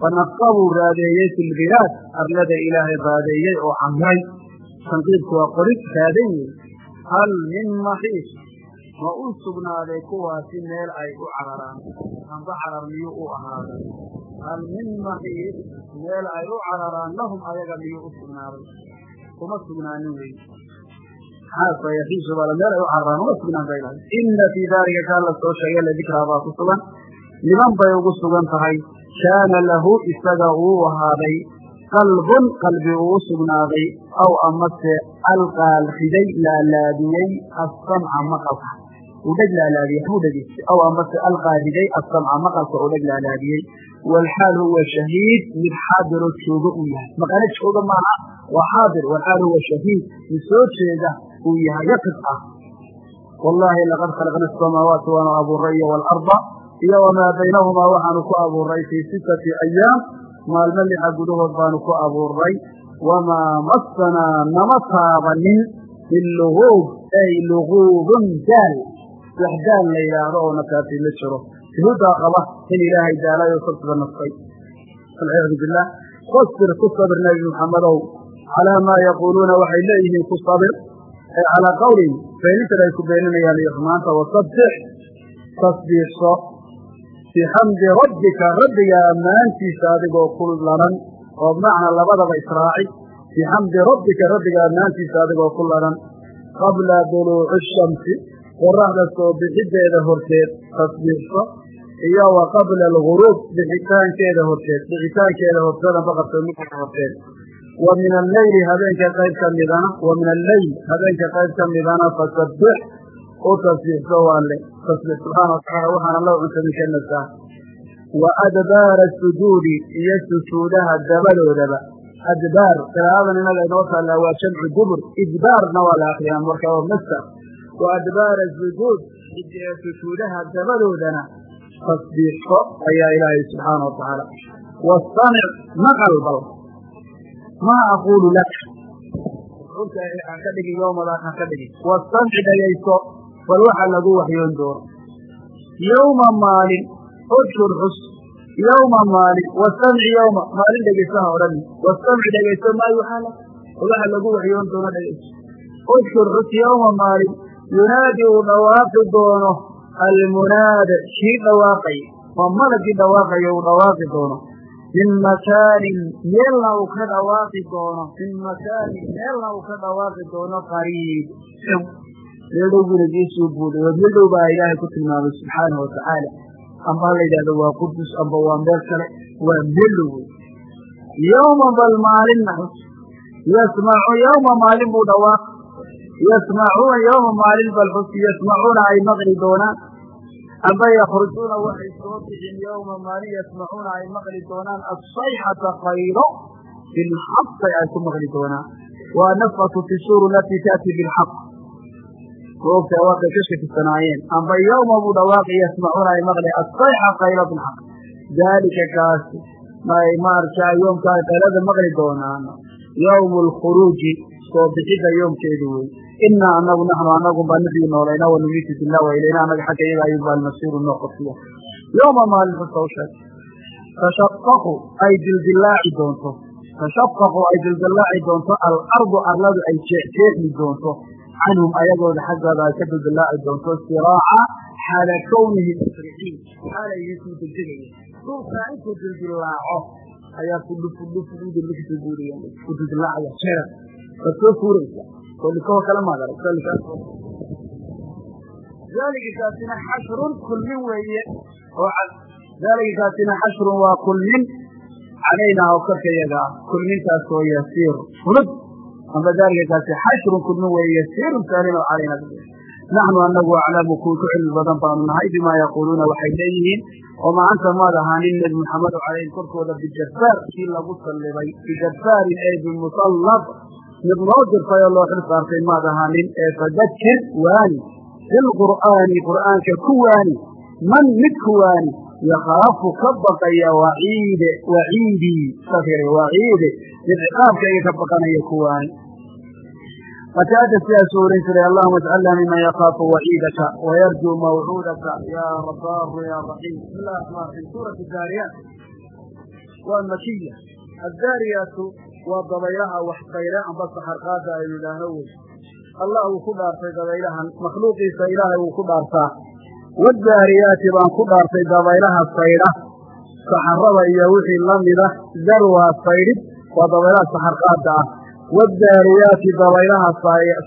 fanafqa wuu raadeeyey fi lbilaad arlada ilaahay raadeeyey oo camray sanqiibku waa qorid raadan yihi hal min maxiis ma u sugnaaday kuwaasi meel ay u cararaan amba carar miyuu u ahaaday hal min maxiis meel ay u cararaan lahum ayaga miyuu u sugnaaday kuma sugnaanin wey xaasayaiisubal meel ay u cararaan uma sugnaan baylahay ina fii daalika kaa la soo sheegay la dikraa baa ku sugan niman bay ugu sugan tahay kaana lahu isaga uu ahaaday qalbun qalbi uu u sugnaaday aw amase alqaal riday laalaadiyey asamca maqalka. Udheg laalaadiyey waxbu dhegeysta aw amase alqaa riday maqalka udheg laalaadiyey. Walxaal huwa shahiid mid xaadiroo jooga uu yahay. Maqano jooga maaha waa xaadir. Walxaal huwa shahiid mid soo jeeda uu yahay yaqid ah. Wallaahi laqad khalaqna asamaawaati waanu abuuray iyo waalarda iyo wamaa baynahuma waxaanu ku abuuray fii sittati ayaam maalmo lixa gudahood baanu ku abuuray. Wamaa masanaa nama taabanin min luguub ay luguubun daal. Wax daal la yidhaahdo oo nafaasi la jiro. Yuhuuddaa qaba in ilaahay daalay oo sabsiba nastay alciyaadu bilah wasbir ku sabir nebi muxamedow calaa maa yaquuluuna waxay leeyihiin ku sabir. Calaa qawlihim beenintan ay ku beeninayaan iyo xumaanta wasabix tasbiixso bixamdi rabbika rabbiga ammaantiisa adigoo kullanan oo macna labadaba israaci bixamdi rabbika rabbiga ammaantiisa adigoo kullanan qabla duluuci shamsi qoraxda soo bixideeda horteed tasbiixso iyo wa qabla alguruub bixitaankeeda horteed bixitaankeeda horteeda baqarsoomikeeda horteed wa min alleyli habeenka qayb ka midana wa min alleyl habeenka qayb ka midana fasabbix u tasbiixso waa le tasbiix subxaana watacaala waxaana loo cuntaminkanaysaa wa adbaara sujuudi iyo sujuudaha dabadoodaba. Adbaar qiraa'adanina laynoo taallaa waa jamcu dubur idbaarna waa la akriyaa marka oo masta. Wa adbaara sujuud sujuudaha dabadoodana tasbiixso ayaa ilaahay subxaana wa tacaala wastamic maqal bal maa aquulu lak. Rulka ka dhigi yoomadaan bal waxa lagu waxyoon doono yowma maalin ushur xus. Yowma maalin wasamci yowma maalin dhegaysaha odhani wasamci dhegayso maayu xaala bal lagu waxyoon doono dhegayso ushur xus yowma maalin yunaadi uu dhawaaqi doono. Almunaada kii dhawaaqaya waa malagii dhawaaqaya uu dhawaaqi doono? Min makaanin meelna uu ka dhawaaqi doono. Min makaanin meelna uu ka dhawaaqi doono qariib midhowgiina geesuu buudhayo midhow baa ilaahay ku tilmaamay subxaanau watacaala amba ha la yidhahdo waa qudus amba waa meel kale waa midhow wey yowma bal maalin yasmacu yowma maalin buu dhawaaq yasmacuuna yowma maalin bal xus. Yasmacuuna ay maqli doonaan. Amba yakrujuuna waxay soo bixin yowma maalin. Yasmacuuna ay maqli doonaan. Asayxata kayro bilxaq ay ku maqli doonaan. Waa nafatu fi suur alatii taati bilxaq goobtaa waa kay ka shakisanaayeen amba yowma buu dhawaaqi yasmacuuna ay maqli. Asayxa qaylatu lxaq daalika kaasi ay maaragta yoomkaa qaylada maqli doonaano yowmu alkhuruuji soo bixidda yoomkeedu wey inaa anagu naxnu anagunba nixii noolayna wanumiitu billah wa ilayna. Anaga xagga iyaga ayunba almasiiru noo qorsiya yowma maalin xusa u sheeg tashaqaqu ay dildilaaci doonto. Tashaqaqu ay dildillaaci doonto. Alardu arladu ay jeexjeexmi doonto canhum ayagooda xaggooda ay ka bilbilaaci doonto siraaca xaala kownihim musrixiin xaalay idinkuu dildilaya dhulka intuu dildillaaco ayaa ku dildilaacaya jeerar waad soo fuuraysa kollikoo kale maadarag daalika kaasina xashrun kulmin weeye oo daalika kaasina xashrun waa kulmin calaynaa oo korkayaga kulmintaas oo yasiir fudud amba daalika kaasi xashrun kulmin weeye yasiirun saalin oo calayna naxnu anagu aclamu kuwi ku cilmi badan baanu nahay bimaa yaquuluuna waxay leeyihiin oma anta maad ahaanin nebi muxamedu calayhim korkooda bijabbaar kii lagu sallibay bijabbaarin ee bimusallab. Mid loo dirtay oo loo xil saartay maad ahaanin ee fadakir waani bilqur'aani qur'aanka ku waani man mid ku waani yakhaafu ka baqaya waciide waciidii waciide mid ciqaabkayga ka baqanaya ku waani qataada sidaasuu ohan jiray allahuma ajcalna miman yakaafu waciidaka wayarjuu mawcuudaka ya rabaahu ya raxiim bismi llahi raxmaan raxiim suuratu daariyaat waa makiya addaariyaatu waa dabaylaha wax bayre amba saxarqaada aynu idhaahno wey allah wuu ku dhaartay dabaylahan makhluuqiisa ilaahay wuu ku dhaartaa waddaariyaati baan ku dhaartay dabaylaha saydha saxarada iyo wixii la mida darwaa saydhid waa dabaylaha saxarqaada ah waddaariyaati dabaylaha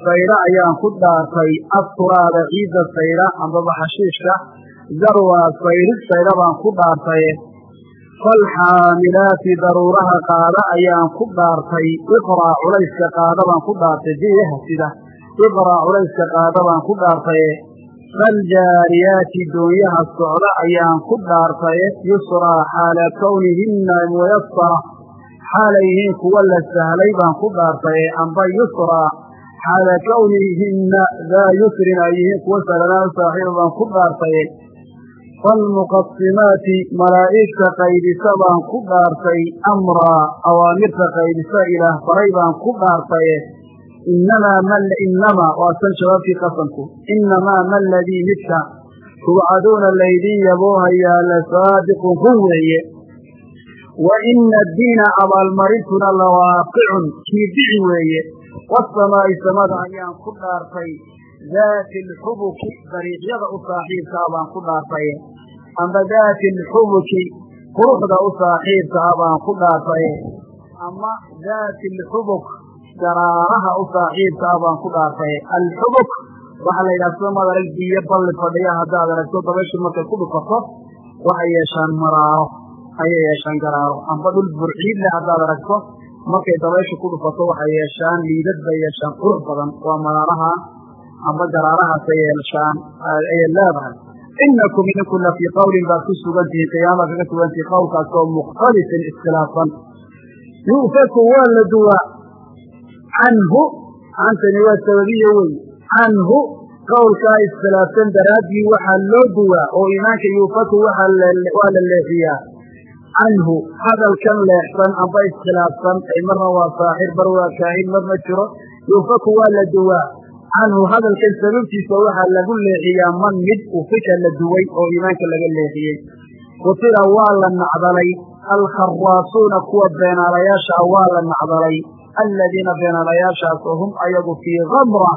saydha ayaan ku dhaartay asturaada ciidda saydha ambaba xashiishka darwaa saydhid saydha baan ku dhaartay falxaamilaati daruuraha qaada ayaan ku dhaartay iqraa culayska qaada baan ku dhaartay biyaha sida iqraa culayska qaada baan ku dhaartay faljaariyaati doonyaha socda ayaan ku dhaartay yusraa xaala kownihinna muyasara xaalay yihiin kuwa la sahlay baan ku dhaartay amba yusraa xaala kownihinna daa yusrin ay yihiin kuwa sahlanaan saaxiiba baan ku dhaartay. Falmuqasimaati malaa'igta qaydisa baan ku dhaartay amraa awaamirta qaydisa ilaah faray baan ku dhaartay inamaa waa san jawaabtii qasamku inamaa ma ladii midka tubcaduuna laydin yaboohayaa la saadiqun run weeye wa ina addiina abaalmarintuna lawaaqicun kii dhici weeye wasamaa'i samada ayaan ku dhaartay daati alxubuki dariiqyada u saaxiibka ah baan ku dhaartay amba daati alxubuki quruxda u saaxiibka ah baan ku dhaartay ama daati alxubuk garaaraha u saaxiibka ah baan ku dhaartay. Alxubuk waxaa la yidhaha sida maad arag biyo balli fadhiya haddaad aragto dabayshu markay ku dhufato waxay yeeshaan maraaro ayay yeeshaan garaaro. Amba dhul burciid leh haddaad aragto markay dabayshu ku dhufato waxay yeeshaan liidad bay yeeshaan qurux badan. Waa maraaraha amba garaarahaasay yeeshaan ayay leedahay. Inakum idinku fii qawlin baad ku sugantihiin qiyaama kaga sugantihiin qowlkaas oo mukhtalifin iskhilaafsan yu'faku waa la duwaa canhu cantani waa sababiya wey canhu qowlkaa iskhilaafsan daraaddii waxaa loo duwaa oo iimaanka yuufaku waa la leexiyaa. Canhu hadalkan leexsan amba iskhilaafsan ay marna waa saaxir bar waa kaahin mar ma jiro yuufaku waa la duwaa. Canhu hadalkan sababtiisa waxaa lagu leexiyaa man mid ufika la duway oo iimaanka laga leexiyey. Qutila waa la nacdalay. Alkharaasuuna kuwa beenaalayaasha ah waa la nacdalay aladiina beenaalayaashaasoo hum ayagu fii kamra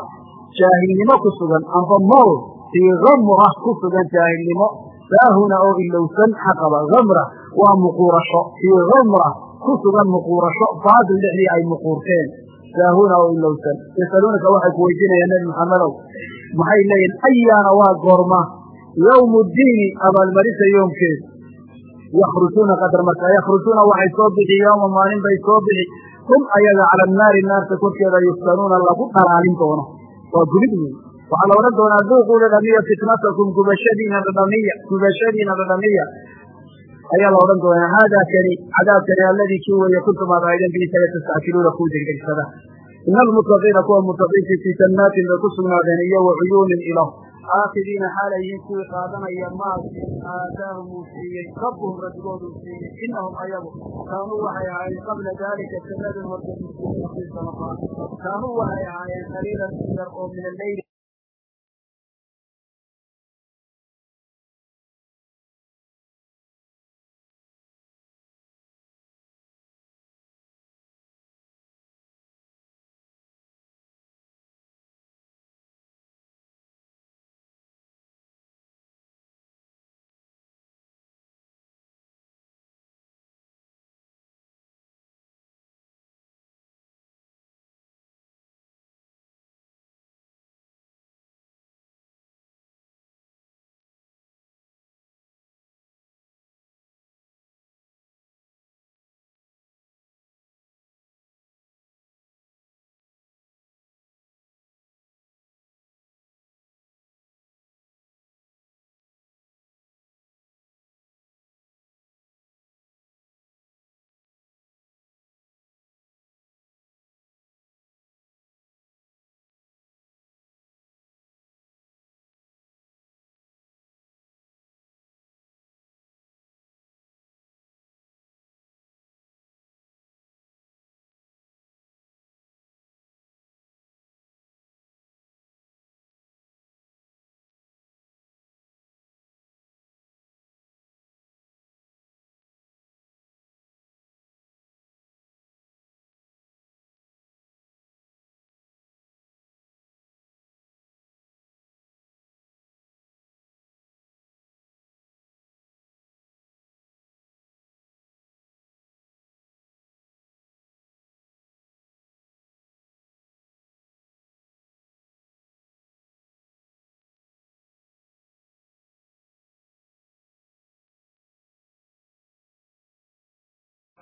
jaahilnimo ku sugan amba mool fii kamra ku sugan jaahilnimo saahuna oo ilowsan xaqaba kamra waa muquurasho fii kamra ku sugan muquurasho baadil dhexdii ay muquurteen saahuna oo ilowsan yasaluunaka waxay ku weydiinayaan nebi maxamedow maxay leeyihiin ayaana waa goorma yowmu ddiini abaalmarinta yoomkeedu yakhrujuuna qadar marka yakhrujuuna waxay soo bixi yowma maalin bay soo bixi hum ayaga cala annaari naarta korkeeda yuftanuuna lagu dhalaalin doono. Waa gubid wey waxaa la odhan doonaa duuquu dhadhamiya fitnatakum gubashadiina dhadhamiya gubashadiina dhadhamiya ayaa la odhan doonaa haadaa kani cadaabkani alladii kii weeye kuntum aad ahaydeen bi isaga tastacjiluuna degdegsada ina almutaqiina kuwa mutaqiintii fii jannaatin bay ku sugnaadeen iyo wa cuyuunin ilo aakidiina xaalayihiin kuwii qaadanaya maasi aataahum uu siiyey rabbuhum rabbigood uu siiyey inahum ayagu kaanuu waxay ahaayeen qabla daalika sanadin horta kaanuu waxay ahaayeen qaliilan yar oo min alleyli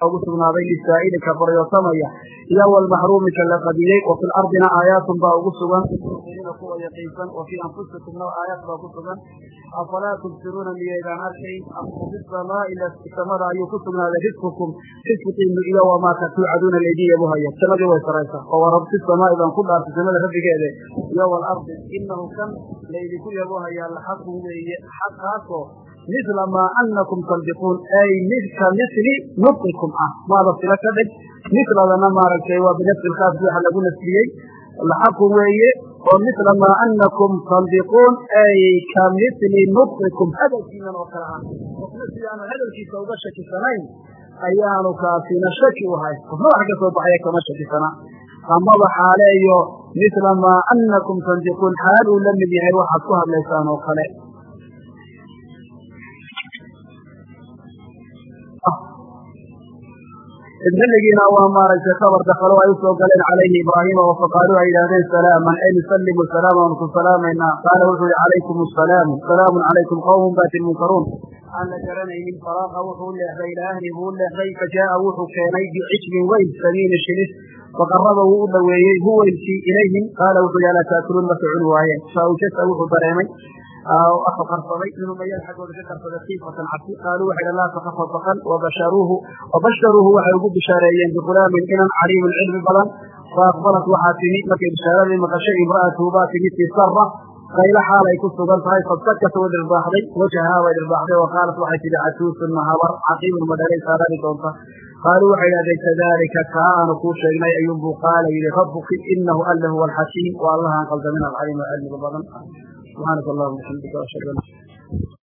ugu sugnaaday lisaa'ilika baryootamaya iyo walmaxruumika la qadiyey wa fi lardina aayaatun baa ugu sugan. Muqiniina kuwa yaqiinsan wa fii anfusikumna aayaat baa ku sugan. Afalaa tubsiruuna miyaydaan arkayn fi samaa'i samada ayuu ku sugnaaday risqukum. Risqiinu iyo wamaa ka tuucaduuna laydin yabuhaya jannadii way saraysaa oo warab fi samaa'i baan ku dhaartay samada rabbigeede. Iyo walardi inahu kan laydinku yabuhayaa mila maa anakum tandiquun ay ka mili ah maada sila ka dhig miladana maaragtay waa binafsi lkaas waxa lagu nasbiyey laxaqu weeye oo mila maa anakum tandiquun ay ka mili nudqikum hadalkiinan oo kale ah qofna sidaanu hadalkiisa uga shakisanayn ayaanu kaasina shaki u hay qofna wax ka soo baxaya kama shakisana amaba xaaleeyo mila maa anakum tandiquun xaal uu la mid yahay waxaad ku hadlaysaan oo kale xilligiina waa maaragtay khabar dakalo ay u soo galeen calayhi ibraahima oo faqaaluu ay yidhahdeen salaaman ay nusalimu salaama waanu ku salaamaynaa. Qaala wuxuu yihi calaykum asalaamu salaamun calaykum qawmun baatin munkaruun. Aan la garanaynin faraaqa wuxuu leexday ilaa buu leexday fajaaa wuxuu keenay bicijlin weyn samiini shilis. Faqaraba wuu u dhoweeyey hu weylkii ilayhim. Qaala wuxuu yihi alaa taakuluun marka cuni waayeen. Faawjasa wuxuu dareemay qarsaday minhum ayada xaggooda ka qarsaday kiifatan cabsi qaaluu waxay laa takafa baqan wabasharuuhu wabasharuuhu waxay ugu bishaareeyeen bigulaamin inan caliimin cilmi badan faaqbalat waxaa timi markay bishaaradii maqashay imra'atuhu baa timi fii sara qaylo xaal ay ku sugan tahay fasakat way dhirbaaxday wajahaa way dhirbaaxday wa qaalat waxay tihi catuusun mahabar caqiimun madhalay saarari doonta qaaluu waxay idhahdeen kadalika kaa aanu kuu sheegnay ayuunbuu qaala yidhi rabbuki inahu alla huwa alxakiim waa allahaan qaldamin alcaliim oo cilmiga badan subxaanaka allahuma waxamdika ashhadu an